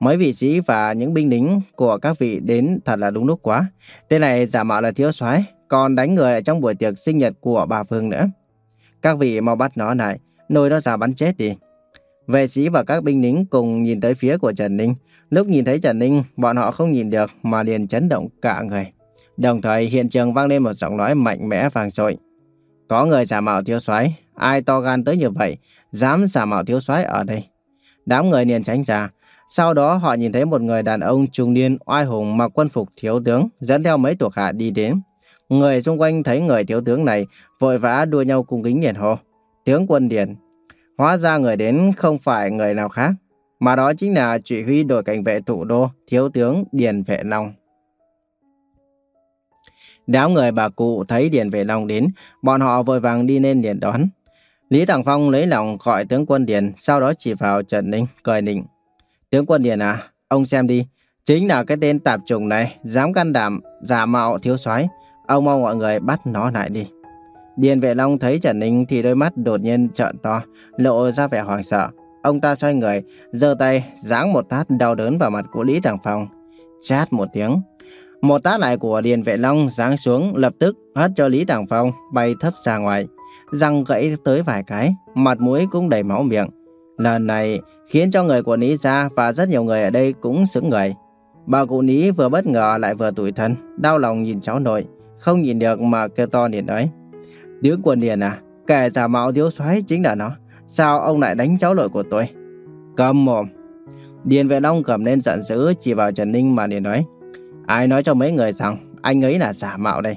Mấy vị sĩ và những binh lính của các vị đến thật là đúng lúc quá. Tên này giả mạo là thiếu soái, còn đánh người ở trong buổi tiệc sinh nhật của bà Phương nữa. Các vị mau bắt nó lại, nồi nó ra bắn chết đi. Vệ sĩ và các binh lính cùng nhìn tới phía của Trần Ninh. Lúc nhìn thấy Trần Ninh, bọn họ không nhìn được mà liền chấn động cả người. Đồng thời hiện trường vang lên một giọng nói mạnh mẽ vang dội. Có người giả mạo thiếu soái, ai to gan tới như vậy, dám giả mạo thiếu soái ở đây. Đám người liền tránh ra, sau đó họ nhìn thấy một người đàn ông trung niên oai hùng mặc quân phục thiếu tướng dẫn theo mấy thuộc hạ đi đến. Người xung quanh thấy người thiếu tướng này vội vã đua nhau cung kính nhiệt hồ. Tướng quân điện!" Hóa ra người đến không phải người nào khác, mà đó chính là chỉ huy đội cảnh vệ thủ đô thiếu tướng Điền Vệ Long. Đám người bà cụ thấy Điền Vệ Long đến, bọn họ vội vàng đi lên điện đón. Lý Tàng Phong lấy lòng gọi tướng quân Điền, sau đó chỉ vào Trần Ninh, cười nịnh. Tướng quân Điền à, ông xem đi, Chính là cái tên tạp trùng này, dám can đảm, giả mạo thiếu soái Ông mong mọi người bắt nó lại đi. Điền Vệ Long thấy Trần Ninh thì đôi mắt đột nhiên trợn to, lộ ra vẻ hoảng sợ. Ông ta xoay người, giơ tay, giáng một tát đau đớn vào mặt của Lý Tàng Phong. Chát một tiếng. Một tát lại của Điền Vệ Long giáng xuống lập tức hất cho Lý Tàng Phong bay thấp ra ngoài. Răng gãy tới vài cái, mặt mũi cũng đầy máu miệng. Lần này khiến cho người của Lý gia và rất nhiều người ở đây cũng sững người. Bà cụ Lý vừa bất ngờ lại vừa tủi thân, đau lòng nhìn cháu nội, không nhìn được mà kêu to liền nói. Tướng quân Điền à, kẻ giả mạo thiếu soái chính là nó. Sao ông lại đánh cháu nội của tôi? Cầm mồm. Điền Vệ Long cầm lên giận dữ chỉ vào Trần Ninh mà liền nói. Ai nói cho mấy người rằng anh ấy là giả mạo đây?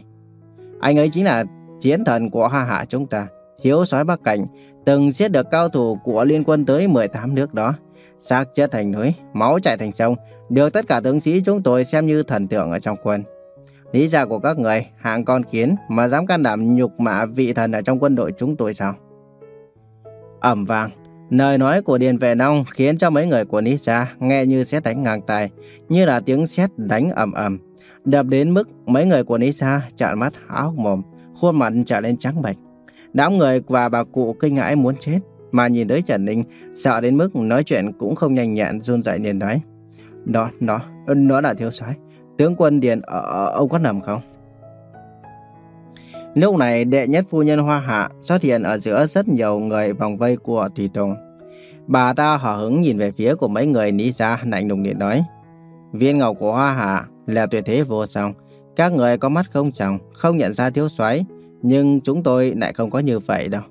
Anh ấy chính là chiến thần của Hoa Hạ chúng ta. Thiếu soái Bắc Cảnh từng giết được cao thủ của liên quân tới 18 nước đó. xác chết thành núi, máu chảy thành sông, được tất cả tướng sĩ chúng tôi xem như thần tượng ở trong quân. Lý gia của các người, hạng con kiến mà dám can đảm nhục mạ vị thần ở trong quân đội chúng tôi sao? ầm vang, lời nói của Điền Vệ nông khiến cho mấy người của Lý gia nghe như sét đánh ngang tai, như là tiếng sét đánh ầm ầm, đập đến mức mấy người của Lý gia trợn mắt há hốc mồm, khuôn mặt trở lên trắng bệch. Đám người và bà cụ kinh hãi muốn chết, mà nhìn tới Trần Ninh, sợ đến mức nói chuyện cũng không nhanh nhẹn run rẩy liền nói. đó, nó, nó là thiếu soái Tướng quân điện ở ông có nằm không? Lúc này đệ nhất phu nhân Hoa Hạ xuất hiện ở giữa rất nhiều người vòng vây của Thủy Tùng. Bà ta hở hứng nhìn về phía của mấy người ní ra lạnh lùng điện nói. Viên ngọc của Hoa Hạ là tuyệt thế vô song. Các người có mắt không chồng, không nhận ra thiếu soái nhưng chúng tôi lại không có như vậy đâu.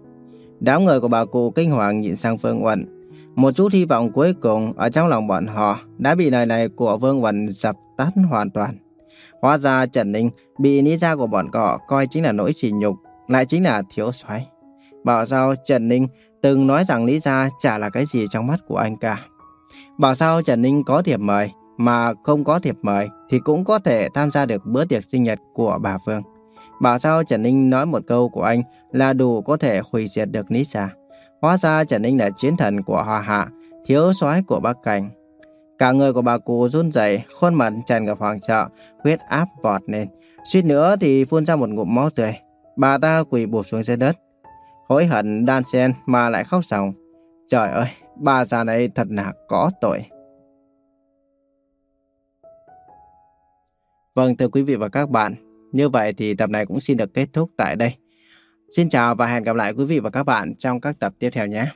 Đám người của bà cụ kinh hoàng nhìn sang Phương Uẩn. Một chút hy vọng cuối cùng ở trong lòng bọn họ đã bị lời này của Vương Vân dập tắt hoàn toàn. Hóa ra Trần Ninh bị ní gia của bọn họ coi chính là nỗi sỉ nhục, lại chính là thiếu soái. Bảo sao Trần Ninh từng nói rằng Lý Gia chả là cái gì trong mắt của anh cả. Bảo sao Trần Ninh có thiệp mời, mà không có thiệp mời thì cũng có thể tham gia được bữa tiệc sinh nhật của bà Phương. Bảo sao Trần Ninh nói một câu của anh là đủ có thể hủy diệt được Lý Gia. Hóa ra Trần Ninh là chiến thần của Hoa Hạ, thiếu soái của Bắc Cảnh. Cả người của bà cụ run rẩy, khuôn mặt tràn ngập hoàng sợ, huyết áp vọt lên. Suýt nữa thì phun ra một ngụm máu tươi. Bà ta quỳ bụp xuống dưới đất. Hối hận đan xen mà lại khóc ròng. Trời ơi, bà già này thật là có tội. Vâng thưa quý vị và các bạn, như vậy thì tập này cũng xin được kết thúc tại đây. Xin chào và hẹn gặp lại quý vị và các bạn trong các tập tiếp theo nhé.